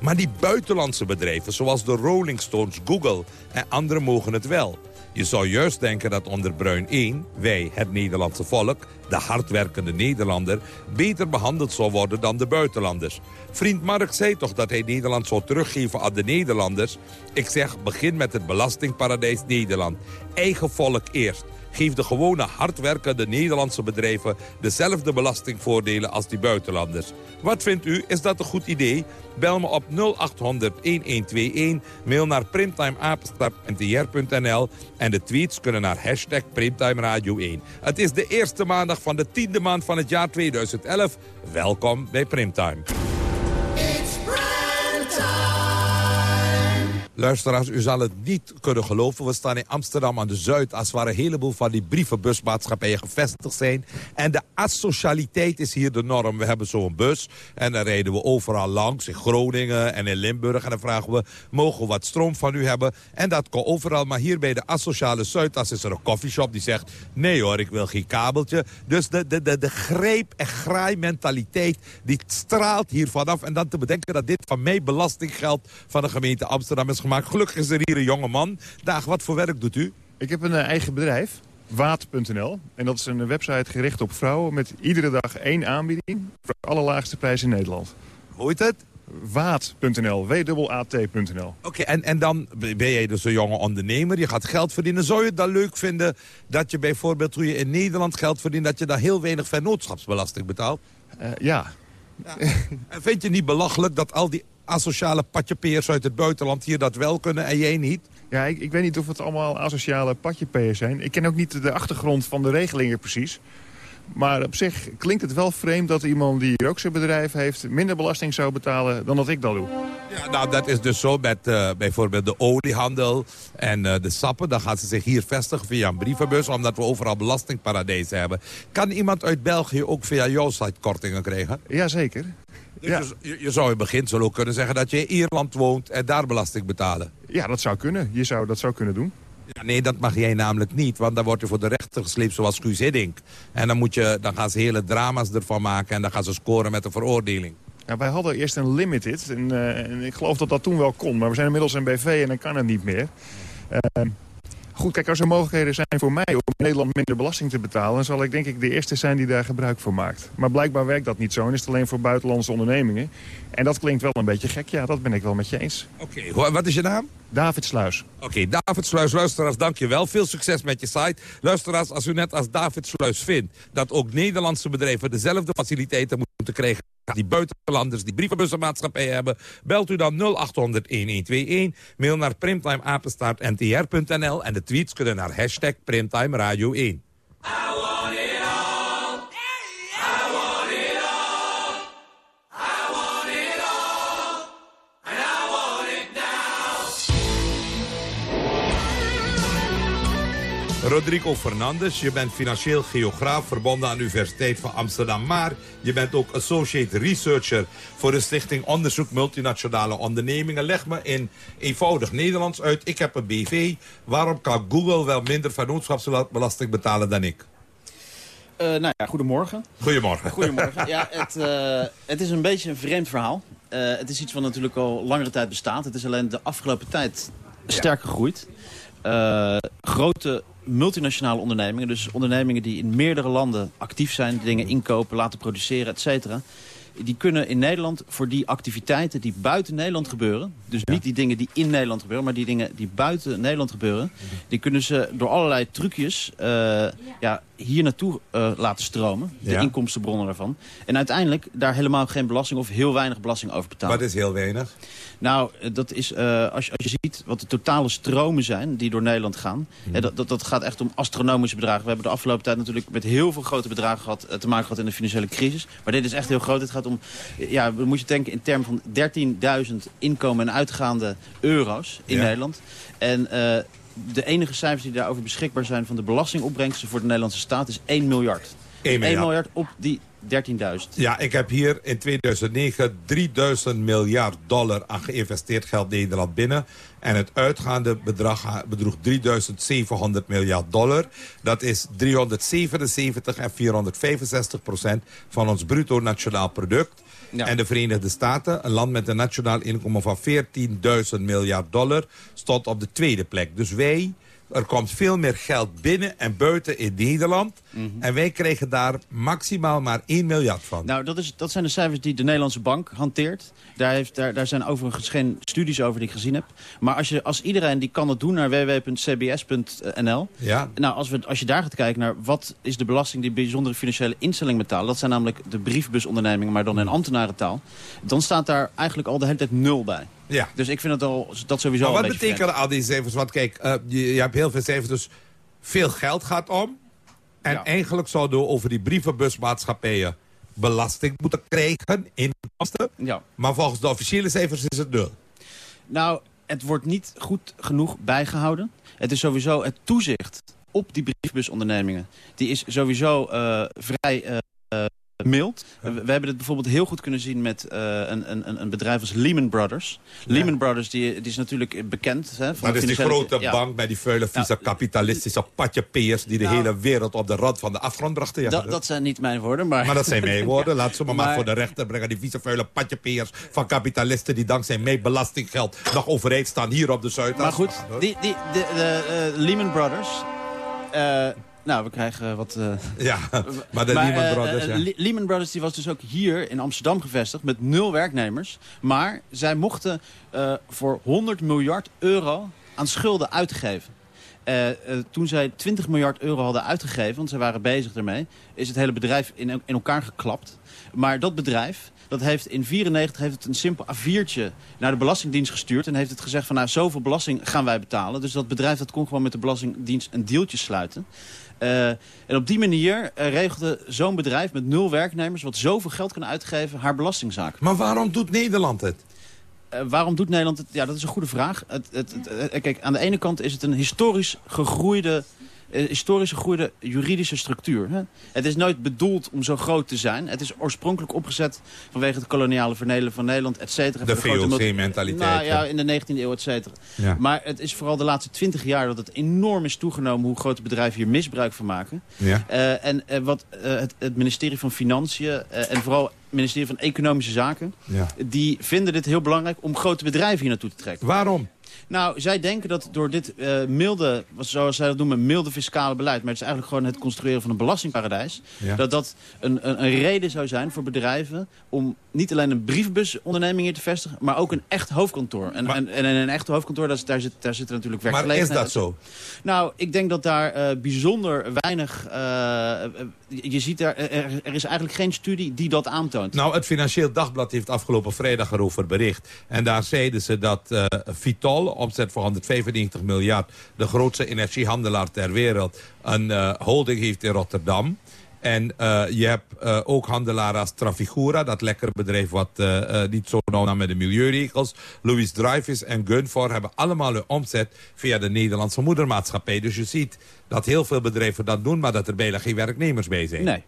Maar die buitenlandse bedrijven, zoals de Rolling Stones, Google en anderen mogen het wel. Je zou juist denken dat onder Bruin 1, wij, het Nederlandse volk, de hardwerkende Nederlander, beter behandeld zou worden dan de buitenlanders. Vriend Mark zei toch dat hij Nederland zou teruggeven aan de Nederlanders? Ik zeg, begin met het belastingparadijs Nederland. Eigen volk eerst. Geef de gewone hardwerkende Nederlandse bedrijven dezelfde belastingvoordelen als die buitenlanders. Wat vindt u? Is dat een goed idee? Bel me op 0800-1121, mail naar primtimeapenstaartntr.nl en de tweets kunnen naar hashtag Primtime Radio 1. Het is de eerste maandag van de tiende maand van het jaar 2011. Welkom bij Primtime. Luisteraars, u zal het niet kunnen geloven. We staan in Amsterdam aan de Zuidas... waar een heleboel van die brievenbusmaatschappijen gevestigd zijn. En de asocialiteit is hier de norm. We hebben zo'n bus en dan rijden we overal langs. In Groningen en in Limburg. En dan vragen we, mogen we wat stroom van u hebben? En dat kan overal. Maar hier bij de asociale Zuidas is er een koffieshop die zegt... nee hoor, ik wil geen kabeltje. Dus de, de, de, de greep- en graai-mentaliteit... die straalt hier vanaf. En dan te bedenken dat dit van mij belastinggeld... van de gemeente Amsterdam is gemaakt. Gelukkig is er hier een jonge man. Dag, wat voor werk doet u? Ik heb een eh, eigen bedrijf, waat.nl. En dat is een website gericht op vrouwen met iedere dag één aanbieding... voor de allerlaagste prijs in Nederland. Hoe heet het? Waat.nl, w-a-t.nl. Oké, en, en dan ben jij dus een jonge ondernemer. Je gaat geld verdienen. Zou je het dan leuk vinden dat je bijvoorbeeld... toen je in Nederland geld verdient... dat je daar heel weinig vennootschapsbelasting betaalt? ja. En vind je niet belachelijk dat al die asociale patjepeers uit het buitenland... hier dat wel kunnen en jij niet? Ja, ik, ik weet niet of het allemaal asociale patjepeers zijn. Ik ken ook niet de achtergrond van de regelingen precies. Maar op zich klinkt het wel vreemd dat iemand die hier ook zijn bedrijf heeft... minder belasting zou betalen dan dat ik dat doe. Ja, nou, dat is dus zo met eh, bijvoorbeeld de oliehandel en eh, de sappen. Dan gaan ze zich hier vestigen via een brievenbus... omdat we overal belastingparadijzen hebben. Kan iemand uit België ook via jouw site kortingen krijgen? Jazeker. Dus je, je zou in beginsel ook kunnen zeggen dat je in Ierland woont... en daar belasting betalen. Ja, dat zou kunnen. Je zou dat zou kunnen doen. Ja, nee, dat mag jij namelijk niet, want dan word je voor de rechter gesleept zoals Guus Hiddink. En dan, moet je, dan gaan ze hele drama's ervan maken en dan gaan ze scoren met een veroordeling. Ja, wij hadden eerst een limited en, eh, en ik geloof dat dat toen wel kon. Maar we zijn inmiddels een BV en dan kan het niet meer. Ehm, goed, kijk, als er mogelijkheden zijn voor mij om in Nederland minder belasting te betalen... dan zal ik denk ik de eerste zijn die daar gebruik van maakt. Maar blijkbaar werkt dat niet zo en is het alleen voor buitenlandse ondernemingen. En dat klinkt wel een beetje gek, ja, dat ben ik wel met je eens. Oké, wat is je naam? David Sluis. Oké, David Sluis, luisteraars, dank je wel. Veel succes met je site. Luisteraars, als u net als David Sluis vindt... dat ook Nederlandse bedrijven dezelfde faciliteiten moeten te krijgen die buitenlanders die brievenbussenmaatschappij hebben. Belt u dan 0800-1121. Mail naar primtimeapenstaartntr.nl en de tweets kunnen naar hashtag primtimeradio1. Rodrigo Fernandes, je bent financieel geograaf verbonden aan de Universiteit van Amsterdam. Maar je bent ook associate researcher voor de Stichting Onderzoek Multinationale Ondernemingen. Leg me in eenvoudig Nederlands uit. Ik heb een BV. Waarom kan Google wel minder vennootschapsbelasting betalen dan ik? Eh, nou ja, goedemorgen. Goedemorgen. Goedemorgen. [LAUGHS] Ja, het, eh, het is een beetje een vreemd verhaal. Eh, het is iets wat natuurlijk al langere tijd bestaat. Het is alleen de afgelopen tijd sterk gegroeid. Grote multinationale ondernemingen, dus ondernemingen die in meerdere landen actief zijn, dingen inkopen, laten produceren, et cetera. Die kunnen in Nederland voor die activiteiten die buiten Nederland gebeuren... dus niet die dingen die in Nederland gebeuren... maar die dingen die buiten Nederland gebeuren... die kunnen ze door allerlei trucjes eh, ja, hier naartoe eh, laten stromen. De Ja. inkomstenbronnen daarvan. En uiteindelijk daar helemaal geen belasting of heel weinig belasting over betalen. Wat is heel weinig? Nou, eh, dat is, eh, als, je, als je ziet wat de totale stromen zijn die door Nederland gaan. hè, dat, dat, dat gaat echt om astronomische bedragen. We hebben de afgelopen tijd natuurlijk met heel veel grote bedragen gehad, eh, te maken gehad in de financiële crisis. Maar dit is echt heel groot. Het gaat om, ja, we moet je denken in termen van 13.000 inkomen en uitgaande euro's in Ja. Nederland. En de enige cijfers die daarover beschikbaar zijn van de belastingopbrengsten voor de Nederlandse staat is 1 miljard. 1 miljard. miljard op die 13.000. Ja, ik heb hier in 2009 3000 miljard dollar aan geïnvesteerd geld Nederland binnen. En het uitgaande bedrag bedroeg 3700 miljard dollar. Dat is 377 en 465 procent van ons bruto nationaal product. En de Verenigde Staten, een land met een nationaal inkomen van 14.000 miljard dollar, stond op de tweede plek. Dus wij, er komt veel meer geld binnen en buiten in Nederland. En wij krijgen daar maximaal maar 1 miljard van. Nou, dat, is, dat zijn de cijfers die de Nederlandse bank hanteert. Daar, heeft, daar, daar zijn overigens geen studies over die ik gezien heb. Maar als, je, als iedereen die kan dat doen naar www.cbs.nl. Ja. Nou, als, we, als je daar gaat kijken naar wat is de belasting die bijzondere financiële instellingen betalen. Dat zijn namelijk de briefbusondernemingen, maar dan in ambtenarentaal. Dan staat daar eigenlijk al de hele tijd nul bij. Ja. Dus ik vind het al, dat sowieso Maar wat betekenen al die cijfers? Want kijk, eh, je, je hebt heel veel cijfers, dus veel geld gaat om. En eigenlijk zouden we over die brievenbusmaatschappijen belasting moeten krijgen, inkomsten. Ja. Maar volgens de officiële cijfers is het nul. Nou, het wordt niet goed genoeg bijgehouden. Het is sowieso het toezicht op die briefbusondernemingen. Die is sowieso eh, vrij eh, mild. We, we hebben het bijvoorbeeld heel goed kunnen zien met eh, een, een, een bedrijf als Lehman Brothers. Lehman Brothers die, die is natuurlijk bekend. Hè, van Dat is die grote ja. bank met die vuile, vieze, kapitalistische patjepeers... die de Nou. hele wereld op de rand van de afgrond brachten. Ja, Dat, dat zijn niet mijn woorden, maar... Maar dat zijn [LAUGHS] mijn woorden. Laat ze me maar, Maar- voor de rechter brengen. Die vieze vuile patjepeers van kapitalisten... die dankzij mijn belastinggeld nog overeind staan hier op de Zuidas. Maar goed, die, die, de, de, eh, Lehman Brothers... eh, Nou, we krijgen wat... eh, [LAUGHS] Ja, maar de Lehman eh, Brothers, eh, ja. Le- Lehman Brothers die was dus ook hier in Amsterdam gevestigd met nul werknemers. Maar zij mochten voor 100 miljard euro aan schulden uitgeven. Toen zij 20 miljard euro hadden uitgegeven, want zij waren bezig ermee... is het hele bedrijf in, in elkaar geklapt. Maar dat bedrijf, dat heeft in 94 heeft het een simpel A4'tje naar de Belastingdienst gestuurd... en heeft het gezegd van nou, zoveel belasting gaan wij betalen. Dus dat bedrijf dat kon gewoon met de Belastingdienst een deeltje sluiten. Eh, en op die manier eh, regelde zo'n bedrijf met nul werknemers... wat zoveel geld kan uitgeven, haar belastingzaak. Maar waarom doet Nederland het? Eh, waarom doet Nederland het? Ja, dat is een goede vraag. Het, het, het- kijk, aan de ene kant is het een historisch gegroeide, eh, historisch gegroeide juridische structuur. Hè? Het is nooit bedoeld om zo groot te zijn. Het is oorspronkelijk opgezet vanwege het koloniale vernedelen van Nederland, et cetera. De multi- VOC-mentaliteit, Nou ja, in de 19e eeuw, et cetera. Ja. Maar het is vooral de laatste 20 jaar dat het enorm is toegenomen... hoe grote bedrijven hier misbruik van maken. Ja. Eh, en eh, wat het, het ministerie van Financiën en vooral het ministerie van Economische Zaken... Ja. die vinden dit heel belangrijk om grote bedrijven hier naartoe te trekken. Waarom? Nou, zij denken dat door dit eh, milde, zoals zij dat noemen, milde fiscale beleid... maar het is eigenlijk gewoon het construeren van een belastingparadijs... Ja. dat dat een, een, een reden zou zijn voor bedrijven... om niet alleen een brievenbusonderneming hier te vestigen... maar ook een echt hoofdkantoor. En, en, en in een echt hoofdkantoor, daar, zit- daar, zit, daar zitten natuurlijk Maar is werkgelegenheid. dat zo? Nou, ik denk dat daar eh, bijzonder weinig... eh, je ziet daar, er, er is eigenlijk geen studie die dat aantoont. Nou, het Financieel Dagblad heeft afgelopen vrijdag erover bericht. En daar zeiden ze dat Vitol, omzet voor 195 miljard... de grootste energiehandelaar ter wereld, een eh, holding heeft in Rotterdam. En eh, je hebt eh, ook handelaren als Trafigura, dat lekkere bedrijf wat niet zo nauw naar met de milieuregels. Louis Dreyfus en Gunvor hebben allemaal hun omzet via de Nederlandse moedermaatschappij. Dus je ziet dat heel veel bedrijven dat doen, maar dat er bijna geen werknemers bij zijn. Nee.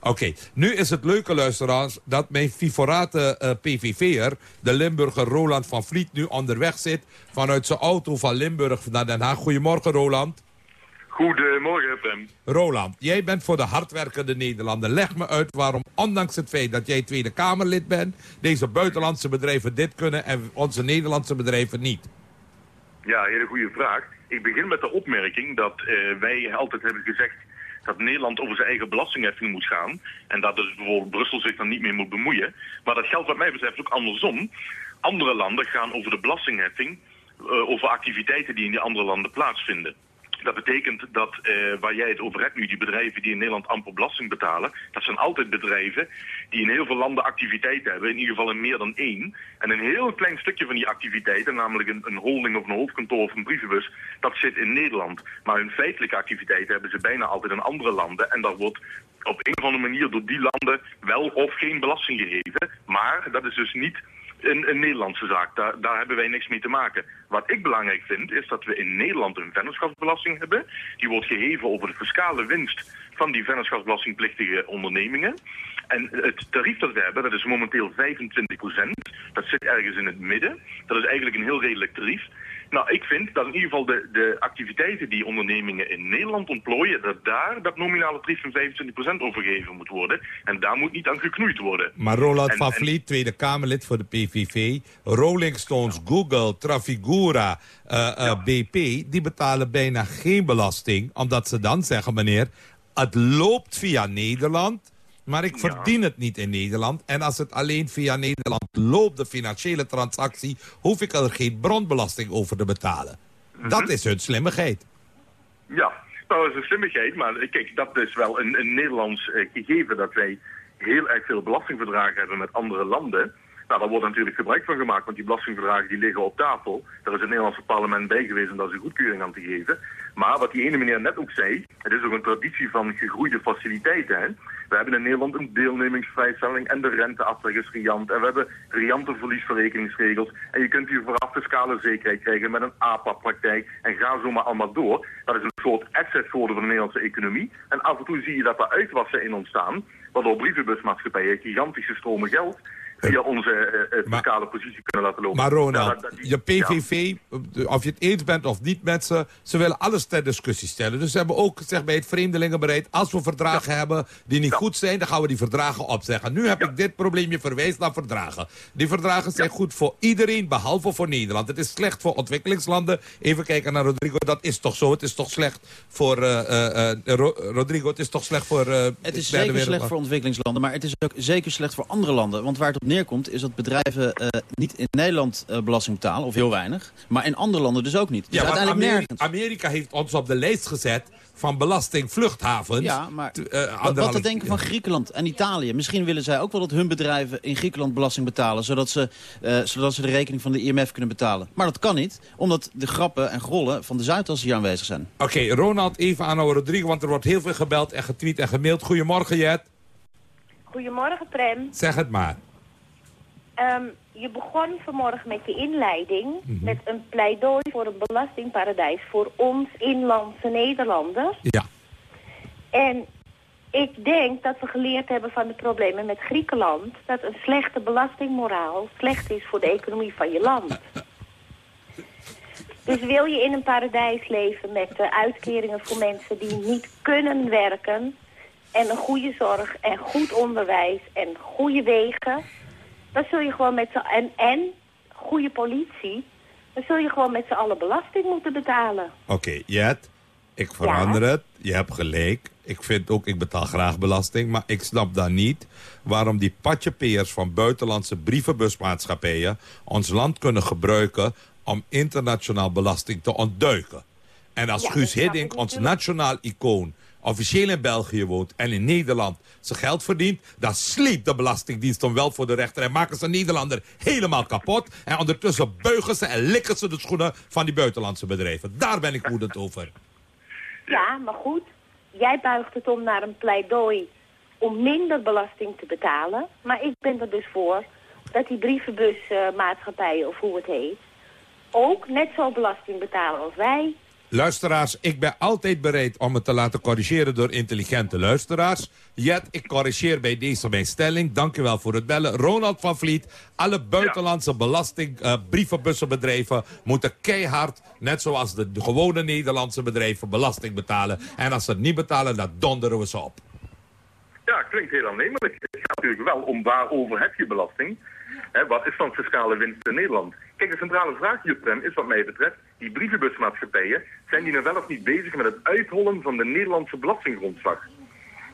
Oké, nu is het leuke, luisteraars, dat mijn fiforate eh, PVV'er... de Limburger Roland van Vliet nu onderweg zit... vanuit zijn auto van Limburg naar Den Haag. Goedemorgen, Roland. Goedemorgen, Prem. Roland, jij bent voor de hardwerkende Nederlander. Leg me uit waarom, ondanks het feit dat jij Tweede Kamerlid bent... deze buitenlandse bedrijven dit kunnen en onze Nederlandse bedrijven niet. Ja, hele goede vraag. Ik begin met de opmerking dat eh, wij altijd hebben gezegd dat Nederland over zijn eigen belastingheffing moet gaan. En dat dus bijvoorbeeld Brussel zich dan niet meer moet bemoeien. Maar dat geldt wat mij betreft ook andersom. Andere landen gaan over de belastingheffing, eh, over activiteiten die in die andere landen plaatsvinden. Dat betekent dat eh, waar jij het over hebt nu, die bedrijven die in Nederland amper belasting betalen, dat zijn altijd bedrijven die in heel veel landen activiteiten hebben, in ieder geval in meer dan één. En een heel klein stukje van die activiteiten, namelijk een, holding of een hoofdkantoor of een brievenbus, dat zit in Nederland. Maar hun feitelijke activiteiten hebben ze bijna altijd in andere landen. En daar wordt op een of andere manier door die landen wel of geen belasting gegeven. Maar dat is dus niet een, een Nederlandse zaak. Daar, daar hebben wij niks mee te maken. Wat ik belangrijk vind, is dat we in Nederland een vennootschapsbelasting hebben. Die wordt geheven over de fiscale winst van die vennootschapsbelastingplichtige ondernemingen. En het tarief dat we hebben, dat is momenteel 25% Dat zit ergens in het midden. Dat is eigenlijk een heel redelijk tarief. Nou, ik vind dat in ieder geval de, de activiteiten die ondernemingen in Nederland ontplooien, dat daar dat nominale tarief van 25% overgegeven moet worden. En daar moet niet aan geknoeid worden. Maar Roland En- van Vliet, Tweede Kamerlid voor de PVV... Rolling Stones, Google, Trafigura, eh, eh, BP... die betalen bijna geen belasting. Omdat ze dan zeggen, meneer... het loopt via Nederland... maar ik verdien het niet in Nederland. En als het alleen via Nederland loopt, de financiële transactie... hoef ik er geen bronbelasting over te betalen. Dat is hun slimmigheid. Ja, dat is een slimmigheid, maar kijk, dat is wel een, een Nederlands eh, gegeven dat wij heel erg veel belastingverdragen hebben met andere landen. Nou, daar wordt natuurlijk gebruik van gemaakt, want die belastingverdragen die liggen op tafel. Daar is het Nederlandse parlement bij geweest om daar zijn goedkeuring aan te geven. Maar wat die ene meneer net ook zei, het is ook een traditie van gegroeide faciliteiten. We hebben in Nederland een deelnemingsvrijstelling en de renteaftrek is riant. En we hebben riante verliesverrekeningsregels. En je kunt hier vooraf fiscale zekerheid krijgen met een APA-praktijk. En ga zo maar allemaal door. Dat is een soort asset voor de Nederlandse economie. En af en toe zie je dat er uitwassen in ontstaan. Waardoor brievenbusmaatschappijen gigantische stromen geld via onze eh, eh, fiscale positie kunnen laten lopen. Maar Ronald, Ja, dat- die- je PVV, of je het eens bent of niet met ze... ze willen alles ter discussie stellen. Dus ze hebben ook gezegd bij het vreemdelingenbeleid... als we verdragen hebben die niet goed zijn... dan gaan we die verdragen opzeggen. Nu heb ik dit probleem, je verwijst naar verdragen. Die verdragen zijn goed voor iedereen, behalve voor Nederland. Het is slecht voor ontwikkelingslanden. Even kijken naar Rodrigo, dat is toch zo? Het is toch slecht voor... eh, eh, eh, Ro- Rodrigo, het is toch slecht voor... eh, Het is zeker slecht voor ontwikkelingslanden, maar het is ook zeker slecht voor andere landen. Want waar het op neerkomt is dat bedrijven eh, niet in Nederland eh, belasting betalen, of heel weinig. Maar in andere landen dus ook niet. Dus Ja, uiteindelijk Ameri- nergens. Amerika heeft ons op de lijst gezet van belastingvluchthavens. Ja, maar eh, Wat, te denken van Griekenland en Italië? Misschien willen zij ook wel dat hun bedrijven in Griekenland belasting betalen... zodat ze, eh, zodat ze de rekening van de IMF kunnen betalen. Maar dat kan niet, omdat de grappen en grollen van de Zuidas hier aanwezig zijn. Oké, Ronald, even aan Rodrigo, want er wordt heel veel gebeld en getweet en gemaild. Goedemorgen, Jet. Goedemorgen, Prem. Zeg het maar. Ehm, je begon vanmorgen met je inleiding Mhm. met een pleidooi voor een belastingparadijs voor ons inlandse Nederlanders. Ja. En ik denk dat we geleerd hebben van de problemen met Griekenland dat een slechte belastingmoraal slecht is voor de economie van je land. [LAUGHS] Dus wil je in een paradijs leven met eh, uitkeringen voor mensen die niet kunnen werken en een goede zorg en goed onderwijs en goede wegen, dan zul je gewoon met z'n en, en goede politie, dan zul je gewoon met z'n allen belasting moeten betalen. Oké, Jet, ik verander het. Je hebt gelijk. Ik vind ook, ik betaal graag belasting. Maar ik snap dan niet waarom die patjepeers van buitenlandse brievenbusmaatschappijen... ons land kunnen gebruiken om internationaal belasting te ontduiken. En als Ja, Guus Hiddink, ons natuurlijk. nationaal icoon... officieel in België woont en in Nederland zijn geld verdient... dan sleept de Belastingdienst hem wel voor de rechter... en maken ze een Nederlander helemaal kapot. En ondertussen buigen ze en likken ze de schoenen van die buitenlandse bedrijven. Daar ben ik woedend over. Ja, maar goed, jij buigt het om naar een pleidooi om minder belasting te betalen. Maar ik ben er dus voor dat die brievenbusmaatschappijen, of hoe het heet, ook net zo belasting betalen als wij. Luisteraars, ik ben altijd bereid om het te laten corrigeren door intelligente luisteraars. Jet, ik corrigeer bij deze mijn stelling. Dank u wel voor het bellen. Ronald van Vliet, alle buitenlandse belasting, eh, moeten keihard, net zoals de, gewone Nederlandse bedrijven, belasting betalen. En als ze het niet betalen, dan donderen we ze op. Ja, klinkt heel aannemelijk. Het gaat natuurlijk wel om waarover heb je belasting. Hè, wat is dan fiscale winst in Nederland? Kijk, de centrale vraag hier, Prem, is wat mij betreft... die brievenbusmaatschappijen, zijn die nou wel of niet bezig met het uithollen van de Nederlandse belastinggrondslag?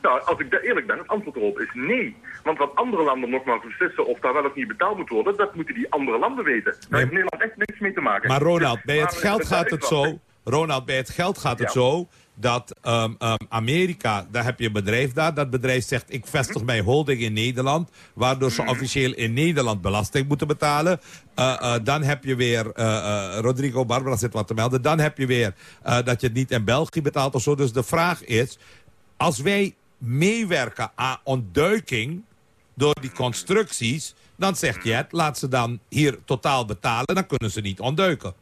Nou, als ik daar eerlijk ben, het antwoord erop is nee. Want wat andere landen nogmaals beslissen of daar wel of niet betaald moet worden... dat moeten die andere landen weten. Daar heeft Nederland echt niks mee te maken. Maar Ronald, Dus bij het geld gaat het zo. Ronald, bij het geld gaat het Ja. zo dat ehm, ehm, Amerika, daar heb je een bedrijf daar. Dat bedrijf zegt, ik vestig mijn holding in Nederland. Waardoor ze officieel in Nederland belasting moeten betalen. Eh, eh, dan heb je weer, eh, Rodrigo Barbara zit wat te melden. Dan heb je weer dat je het niet in België betaalt of zo. Dus de vraag is, als wij meewerken aan ontduiking door die constructies... dan zegt Jet, laat ze dan hier totaal betalen. Dan kunnen ze niet ontduiken.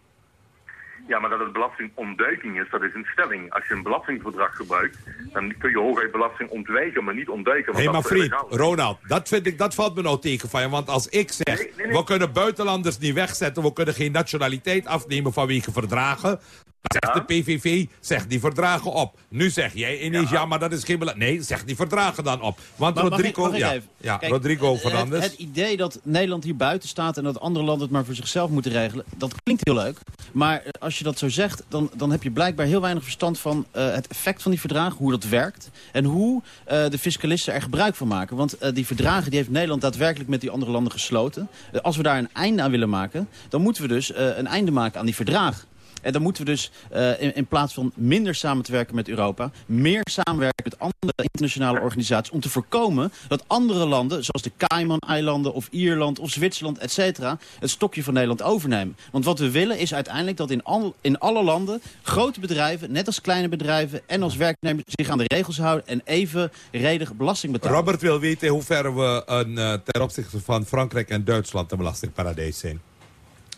Ja, maar dat het belastingontduiking is, dat is een stelling. Als je een belastingverdrag gebruikt, dan kun je hooguit belasting ontwijken, maar niet ontduiken. Hé, want maar vriend. Ronald, dat, vind ik, dat valt me nou tegen van je. Want als ik zeg, we kunnen buitenlanders niet wegzetten... we kunnen geen nationaliteit afnemen vanwege verdragen... zegt de PVV, zeg die verdragen op. Nu zeg jij ineens, ja, maar dat is geen belang. Nee, zeg die verdragen dan op. Want Maar mag ik- Rodrigo, mag ik ja, ja, Kijk, Rodrigo het- Fernandes... Het, idee dat Nederland hier buiten staat en dat andere landen het maar voor zichzelf moeten regelen, dat klinkt heel leuk. Maar eh, als je dat zo zegt, dan, dan heb je blijkbaar heel weinig verstand van eh, het effect van die verdragen, hoe dat werkt. En hoe eh, de fiscalisten er gebruik van maken. Want die verdragen die heeft Nederland daadwerkelijk met die andere landen gesloten. Als we daar een einde aan willen maken, dan moeten we dus een einde maken aan die verdragen. En dan moeten we dus eh, in, plaats van minder samen te werken met Europa... meer samenwerken met andere internationale organisaties... om te voorkomen dat andere landen, zoals de Cayman-eilanden... of Ierland of Zwitserland, et cetera... het stokje van Nederland overnemen. Want wat we willen is uiteindelijk dat in, al, in alle landen... grote bedrijven, net als kleine bedrijven en als werknemers... zich aan de regels houden en evenredig belasting betalen. Robert wil weten in hoeverre we een, eh, ten opzichte van Frankrijk en Duitsland een belastingparadijs zijn.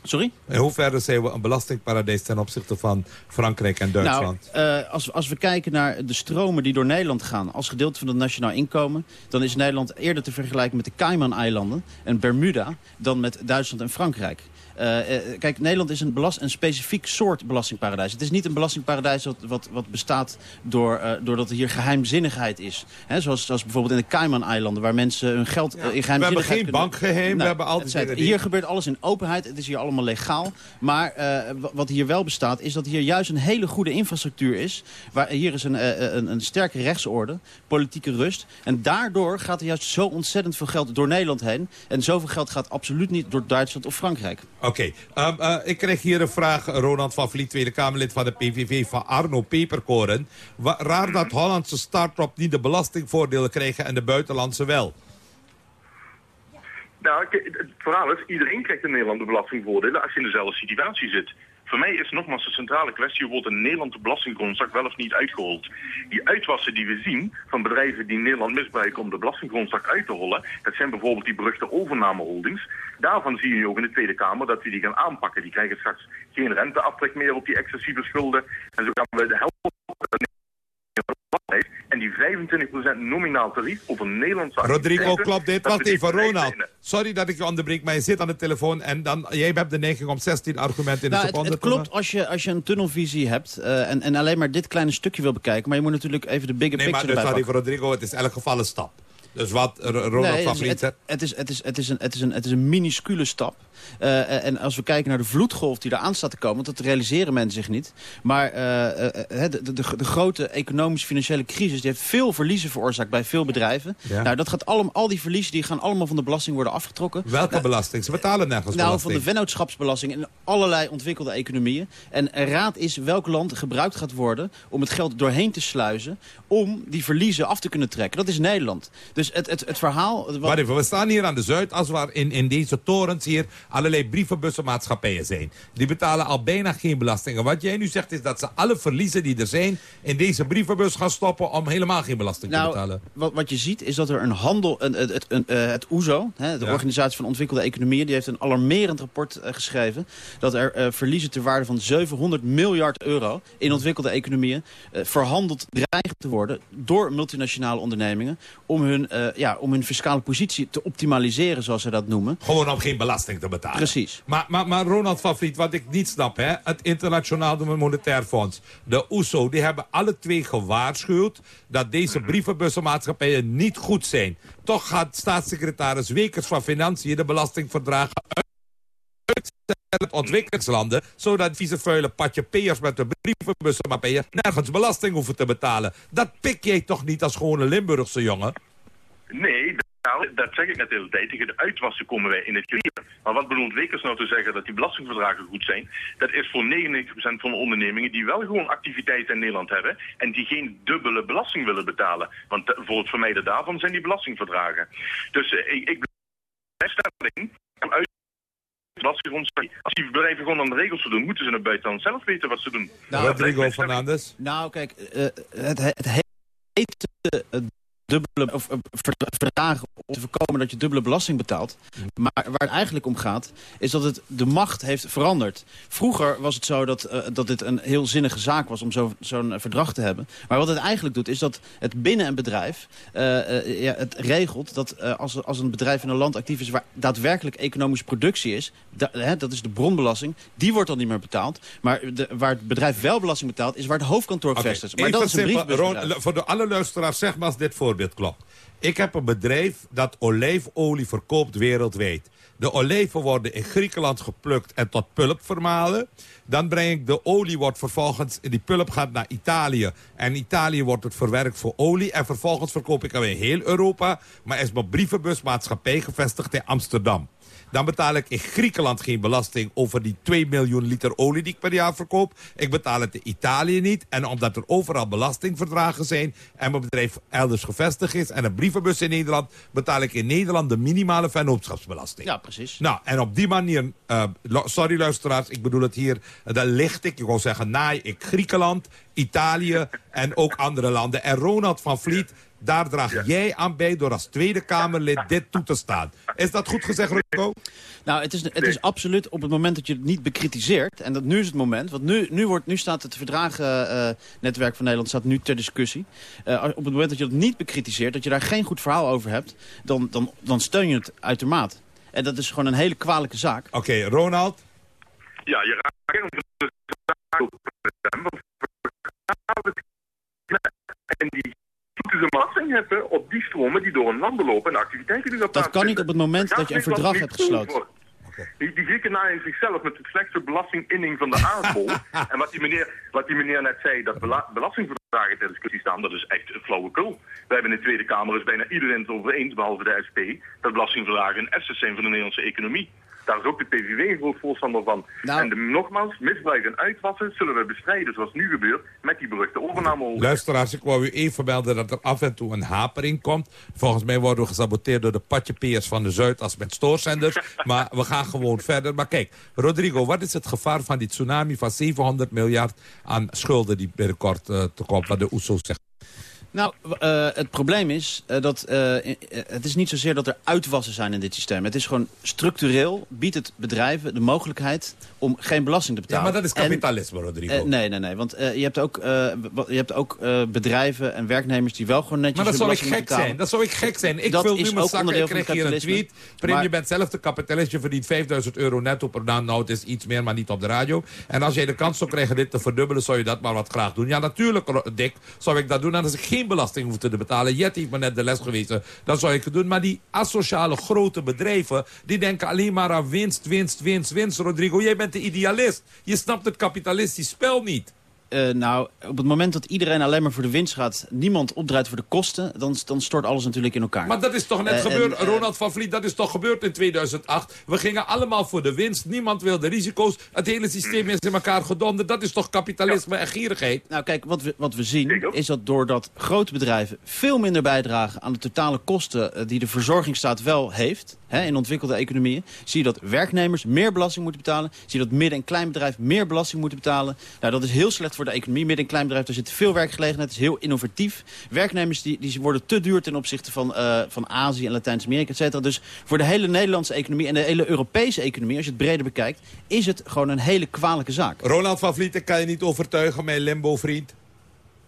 Sorry? In hoeverre zijn we een belastingparadijs ten opzichte van Frankrijk en Duitsland? Nou, eh, als, we- als we kijken naar de stromen die door Nederland gaan... als gedeelte van het nationaal inkomen... dan is Nederland eerder te vergelijken met de Cayman-eilanden en Bermuda... dan met Duitsland en Frankrijk. Eh, eh, kijk, Nederland is een, belast, een specifiek soort belastingparadijs. Het is niet een belastingparadijs wat, wat, wat bestaat door, eh, doordat er hier geheimzinnigheid is. Hè, zoals, zoals bijvoorbeeld in de Cayman-eilanden... waar mensen hun geld in geheimzinnigheid We hebben geen kunnen- bankgeheim, we Nou, hebben al die et cetera. dingen die- Hier gebeurt alles in openheid. Het is hier allemaal legaal. Maar wa- wat hier wel bestaat, is dat hier juist een hele goede infrastructuur is. Waar, hier is een, een, een sterke rechtsorde, politieke rust. En daardoor gaat er juist zo ontzettend veel geld door Nederland heen. En zoveel geld gaat absoluut niet door Duitsland of Frankrijk. Oké, ehm, eh, ik kreeg hier een vraag, Ronald van Vliet, Tweede Kamerlid van de PVV, van Arno Peperkoren. Raar dat Hollandse start-up niet de belastingvoordelen krijgen en de buitenlandse wel. Nou, het verhaal is, iedereen krijgt in Nederland de belastingvoordelen als je in dezelfde situatie zit. Voor mij is nogmaals de centrale kwestie, wordt in Nederland de belastinggrondslag wel of niet uitgehold? Die uitwassen die we zien van bedrijven die Nederland misbruiken om de belastinggrondslag uit te hollen, dat zijn bijvoorbeeld die beruchte overnameholdings. Daarvan zie je ook in de Tweede Kamer dat we die gaan aanpakken. Die krijgen straks geen renteaftrek meer op die excessieve schulden. En zo gaan we de helft en die 25% nominaal tarief op een Nederlandse Rodrigo, klopt dit? Wacht even, Ronald. zijn. Sorry dat ik je onderbreek, maar je zit aan de telefoon en dan, jij hebt de neiging om 16 argumenten in Nou, een het, seconde het te klopt als je, als je een tunnelvisie hebt eh, en, en alleen maar dit kleine stukje wil bekijken. Maar je moet natuurlijk even de bigger Nee, maar picture dus erbij sorry Rodrigo, het is in elk geval een stap. Dus wat R- Ronald Nee, van het, Vliet het, het, is, het, is, het, is een, het, is een, het is een minuscule stap. Eh, en als we kijken naar de vloedgolf die eraan staat te komen... want dat realiseren mensen zich niet. Maar eh, eh, eh, de, de, de, grote economisch-financiële crisis... die heeft veel verliezen veroorzaakt bij veel bedrijven. Ja. Nou, dat gaat allemaal, al die verliezen die gaan allemaal van de belasting worden afgetrokken. Welke belasting? Ze betalen nergens Nou, belasting. van de vennootschapsbelasting in allerlei ontwikkelde economieën. En raad is welk land gebruikt gaat worden om het geld doorheen te sluizen... om die verliezen af te kunnen trekken. Dat is Nederland. Dus het, het, het verhaal... wat- Wacht even, we staan hier aan de Zuidas waar in, in deze torens hier allerlei brievenbussenmaatschappijen zijn. Die betalen al bijna geen belastingen. Wat jij nu zegt is dat ze alle verliezen die er zijn in deze brievenbus gaan stoppen om helemaal geen belasting te Nou, betalen. wat, wat je ziet is dat er een handel, een, het, een, eh, het OESO, hè, de Ja. Organisatie van Ontwikkelde Economieën, die heeft een alarmerend rapport eh, geschreven dat er eh, verliezen ter waarde van 700 miljard euro in ontwikkelde economieën verhandeld dreigen te worden door multinationale ondernemingen om hun, ja, om hun fiscale positie te optimaliseren, zoals ze dat noemen. Gewoon om geen belasting te betalen. Precies. Maar, maar, maar Ronald van Vliet, wat ik niet snap, hè, het Internationaal Monetair Fonds, de OESO, die hebben alle twee gewaarschuwd dat deze brievenbussenmaatschappijen niet goed zijn. Toch gaat staatssecretaris Wekers van Financiën de belastingverdragen uitstellen op ontwikkelingslanden, zodat vieze vuile patjepeers met de brievenbussenmaatschappijen nergens belasting hoeven te betalen. Dat pik jij toch niet als gewone Limburgse jongen? Nee, nou, dat zeg ik net de hele tijd. Tegen de uitwassen komen wij in het creëren. Maar wat bedoelt Wekers nou te zeggen dat die belastingverdragen goed zijn? Dat is voor 99% van de ondernemingen die wel gewoon activiteiten in Nederland hebben... en die geen dubbele belasting willen betalen. Want eh, voor het vermijden daarvan zijn die belastingverdragen. Dus eh, ik, ik blijf stelling uit. Als die bedrijven gewoon aan de regels voldoen, moeten ze in het buitenland zelf weten wat ze doen. Nou, Rodrigo Fernandes. Nou, kijk, eh, het, het heet eh, dubbele of eh, om te voorkomen dat je dubbele belasting betaalt. Maar waar het eigenlijk om gaat, is dat het de macht heeft veranderd. Vroeger was het zo dat, eh, dat dit een heel zinnige zaak was om zo- zo'n eh, verdrag te hebben. Maar wat het eigenlijk doet, is dat het binnen een bedrijf ja, het regelt dat als, als een bedrijf in een land actief is waar daadwerkelijk economische productie is, da- hè, dat is de bronbelasting, die wordt dan niet meer betaald. Maar de, waar het bedrijf wel belasting betaalt, is waar het hoofdkantoor gevestigd is. Maar dat is een simpel, briefbusbedrijf. Ron, voor de alle luisteraars, zeg maar als dit voorbeeld klopt. Ik heb een bedrijf dat olijfolie verkoopt wereldwijd. De olijven worden in Griekenland geplukt en tot pulp vermalen. Dan breng ik de olie, wordt vervolgens, die pulp gaat naar Italië. En Italië wordt het verwerkt voor olie. En vervolgens verkoop ik hem in heel Europa. Maar is mijn brievenbusmaatschappij gevestigd in Amsterdam. Dan betaal ik in Griekenland geen belasting over die 2 miljoen liter olie die ik per jaar verkoop. Ik betaal het in Italië niet. En omdat er overal belastingverdragen zijn en mijn bedrijf elders gevestigd is en een brievenbus in Nederland, betaal ik in Nederland de minimale vennootschapsbelasting. Ja, precies. Nou, en op die manier, eh, sorry luisteraars, ik bedoel het hier, uh, daar licht ik, ik wil zeggen, naai ik Griekenland, Italië en ook andere landen. En Ronald van Vliet, daar draag jij aan bij door als Tweede Kamerlid dit toe te staan. Is dat goed gezegd, Rico? Nou, het is, het is absoluut op het moment dat je het niet bekritiseert... en dat nu is het moment, want nu, nu, wordt, nu staat het verdragennetwerk van Nederland staat nu ter discussie. Eh, op het moment dat je het niet bekritiseert, dat je daar geen goed verhaal over hebt... dan, dan, dan steun je het uitermate. En dat is gewoon een hele kwalijke zaak. Oké, Ronald? Ja, je raakt hebben op die stromen die door een land lopen en de activiteiten die daar Dat kan niet op het moment dat je een verdrag hebt gesloten. Die, die Grieken naaien zichzelf met de slechtste belastinginning van de [LAUGHS] aardbol. en wat die, meneer, wat die meneer net zei, dat bela belastingverdragen ter discussie staan, dat is echt een flauwekul. We hebben in de Tweede Kamer, is bijna iedereen het over eens, behalve de SP, dat belastingverdragen een asset zijn van de Nederlandse economie. Daar is ook de PVV een groot voorstander van. En de, nogmaals, misbruik en uitwassen zullen we bestrijden, zoals nu gebeurt, met die beruchte overname. Luisteraars, ik wou u even melden dat er af en toe een hapering komt. Volgens mij worden we gesaboteerd door de patjepeers van de Zuidas met stoorzenders. [LAUGHS] maar we gaan gewoon verder. Maar kijk, Rodrigo, wat is het gevaar van die tsunami van 700 miljard aan schulden die binnenkort uh, te komt, wat de OESO zegt? Nou, uh, het probleem is uh, dat uh, het is niet zozeer dat er uitwassen zijn in dit systeem. Het is gewoon structureel biedt het bedrijven de mogelijkheid om geen belasting te betalen. Ja, maar dat is kapitalisme, en, Rodrigo. nee, nee, nee. Want je hebt ook, je hebt ook bedrijven en werknemers die wel gewoon netjes Maar dat zou ik gek betalen. zijn. Dat zou ik gek zijn. Ik Dat vul is nu mijn zakken, van krijg hier een tweet. Prim, je bent zelf de kapitalist, je verdient 5000 euro netto per maand. Nou, het is iets meer, maar niet op de radio. En als jij de kans zou krijgen dit te verdubbelen, zou je dat maar wat graag doen. Ja, natuurlijk, Dick, zou ik dat doen. En als ik geen belasting hoef te betalen, Jet heeft me net de les gewezen, dan zou ik doen. Maar die asociale grote bedrijven, die denken alleen maar aan winst, winst, winst, winst. Rodrigo, jij bent de idealist. Je snapt het kapitalistisch spel niet. Eh, nou, op het moment dat iedereen alleen maar voor de winst gaat... niemand opdraait voor de kosten, dan, dan stort alles natuurlijk in elkaar. Maar dat is toch net Eh, gebeurd, en, eh, Ronald van Vliet, dat is toch gebeurd in 2008. We gingen allemaal voor de winst, niemand wilde risico's. Het hele systeem is in elkaar gedonderd. Dat is toch kapitalisme en gierigheid? Nou kijk, wat we, wat we zien is dat doordat grote bedrijven veel minder bijdragen aan de totale kosten die de verzorgingsstaat wel heeft, hè, in ontwikkelde economieën, zie je dat werknemers meer belasting moeten betalen, zie je dat midden- en kleinbedrijf meer belasting moeten betalen. Nou, dat is heel slecht voor de economie. Midden- en kleinbedrijf, daar zit veel werkgelegenheid, het is heel innovatief. Werknemers die, die worden te duur ten opzichte van, eh, van Azië en Latijns-Amerika, et cetera. Dus voor de hele Nederlandse economie en de hele Europese economie, als je het breder bekijkt, is het gewoon een hele kwalijke zaak. Ronald van Vliet, ik kan je niet overtuigen, mijn limbo-vriend.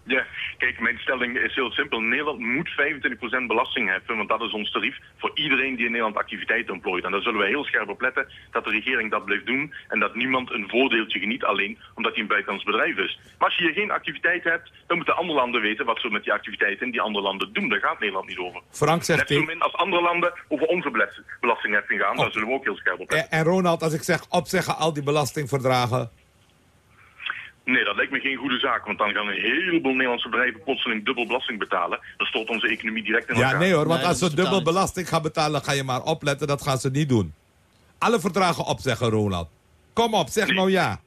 Ja, kijk, mijn stelling is heel simpel. Nederland moet 25% belasting heffen, want dat is ons tarief voor iedereen die in Nederland activiteiten ontplooit. En daar zullen we heel scherp op letten dat de regering dat blijft doen en dat niemand een voordeeltje geniet alleen omdat hij een buitenlands bedrijf is. Maar als je hier geen activiteit hebt, dan moeten andere landen weten wat ze met die activiteiten in die andere landen doen. Daar gaat Nederland niet over. Frank zegt Net zo min als andere landen over onze belas- belastingheffing gaan, daar zullen we ook heel scherp op letten. En, en Ronald, als ik zeg opzeggen al die belastingverdragen... Nee, dat lijkt me geen goede zaak, want dan gaan een heleboel Nederlandse bedrijven plotseling dubbel belasting betalen. Dan stort onze economie direct in elkaar. Ja, nee hoor, want als ze dubbel belasting gaan betalen, ga je maar opletten. Dat gaan ze niet doen. Alle verdragen opzeggen, Ronald. Kom op, zeg nou ja.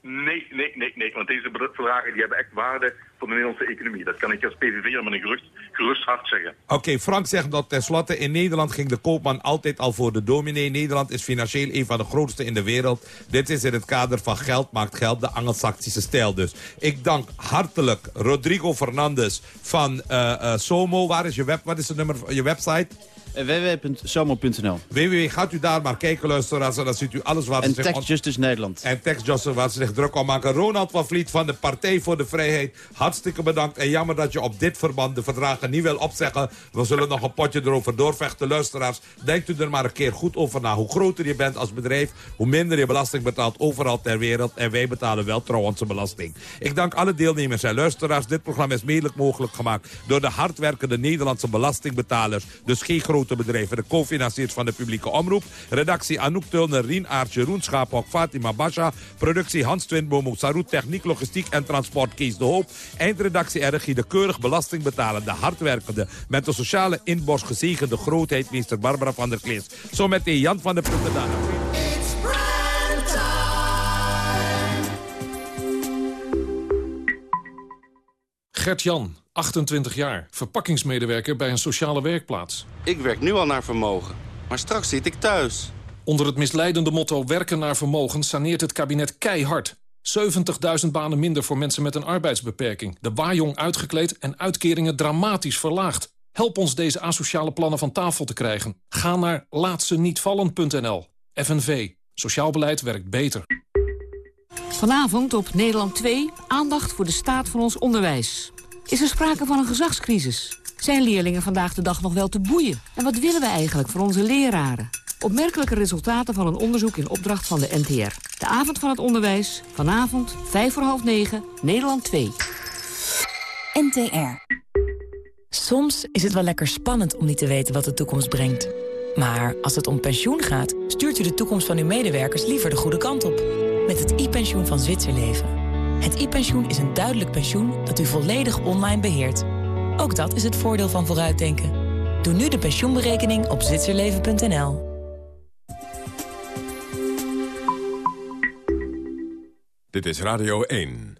Nee, nee, nee, nee, want deze verdragen die hebben echt waarde voor de Nederlandse economie. Dat kan ik als PVV'er met een gerust, gerust hart zeggen. Oké, Frank zegt dat tenslotte in Nederland ging de koopman altijd al voor de dominee. Nederland is financieel een van de grootste in de wereld. Dit is in het kader van geld maakt geld, de Anglo-Saxische stijl dus. Ik dank hartelijk Rodrigo Fernandez van eh, eh, Somo. Waar is je web? Wat is het nummer je website? www.somo.nl www, gaat u daar maar kijken, luisteraars. En dan ziet u alles waar En ze zich... Tax Justice Nederland. En Justice waar ze zich druk om maken. Ronald van Vliet van de Partij voor de Vrijheid. Hartstikke bedankt. En jammer dat je op dit verband de verdragen niet wil opzeggen. We zullen nog een potje erover doorvechten. Luisteraars, denkt u er maar een keer goed over na. Hoe groter je bent als bedrijf, hoe minder je belasting betaalt overal ter wereld. En wij betalen wel trouw onze belasting. Ik dank alle deelnemers en luisteraars. Dit programma is mede mogelijk gemaakt door de hardwerkende Nederlandse belastingbetalers. Dus geen grote bedrijven. De co-financiers van de publieke omroep. Redactie Anouk Tulner, Rien Aert, Jeroen Schaaphok, Fatima Basha. Productie Hans Twinboom, Sarut, Techniek, Logistiek en Transport Kees de Hoop. Eindredactie regie de keurig belastingbetalende, hardwerkende, met de sociale inborst gezegende grootheid, meester Barbara van der Klees. Zo meteen Jan van der Putten Gert-Jan, 28 jaar, verpakkingsmedewerker bij een sociale werkplaats. Ik werk nu al naar vermogen, maar straks zit ik thuis. Onder het misleidende motto werken naar vermogen saneert het kabinet keihard. 70.000 banen minder voor mensen met een arbeidsbeperking. De waaijong uitgekleed en uitkeringen dramatisch verlaagd. Help ons deze asociale plannen van tafel te krijgen. Ga naar laatsenietvallen.nl. FNV. Sociaal beleid werkt beter. Vanavond op Nederland 2 aandacht voor de staat van ons onderwijs. Is er sprake van een gezagscrisis? Zijn leerlingen vandaag de dag nog wel te boeien? En wat willen we eigenlijk voor onze leraren? Opmerkelijke resultaten van een onderzoek in opdracht van de NTR. De avond van het onderwijs, vanavond, 5 voor half 9, Nederland 2. NTR. Soms is het wel lekker spannend om niet te weten wat de toekomst brengt. Maar als het om pensioen gaat, stuurt u de toekomst van uw medewerkers liever de goede kant op. Met het e-pensioen van Zwitserleven. Het e-pensioen is een duidelijk pensioen dat u volledig online beheert. Ook dat is het voordeel van vooruitdenken. Doe nu de pensioenberekening op zwitserleven.nl. Dit is Radio 1.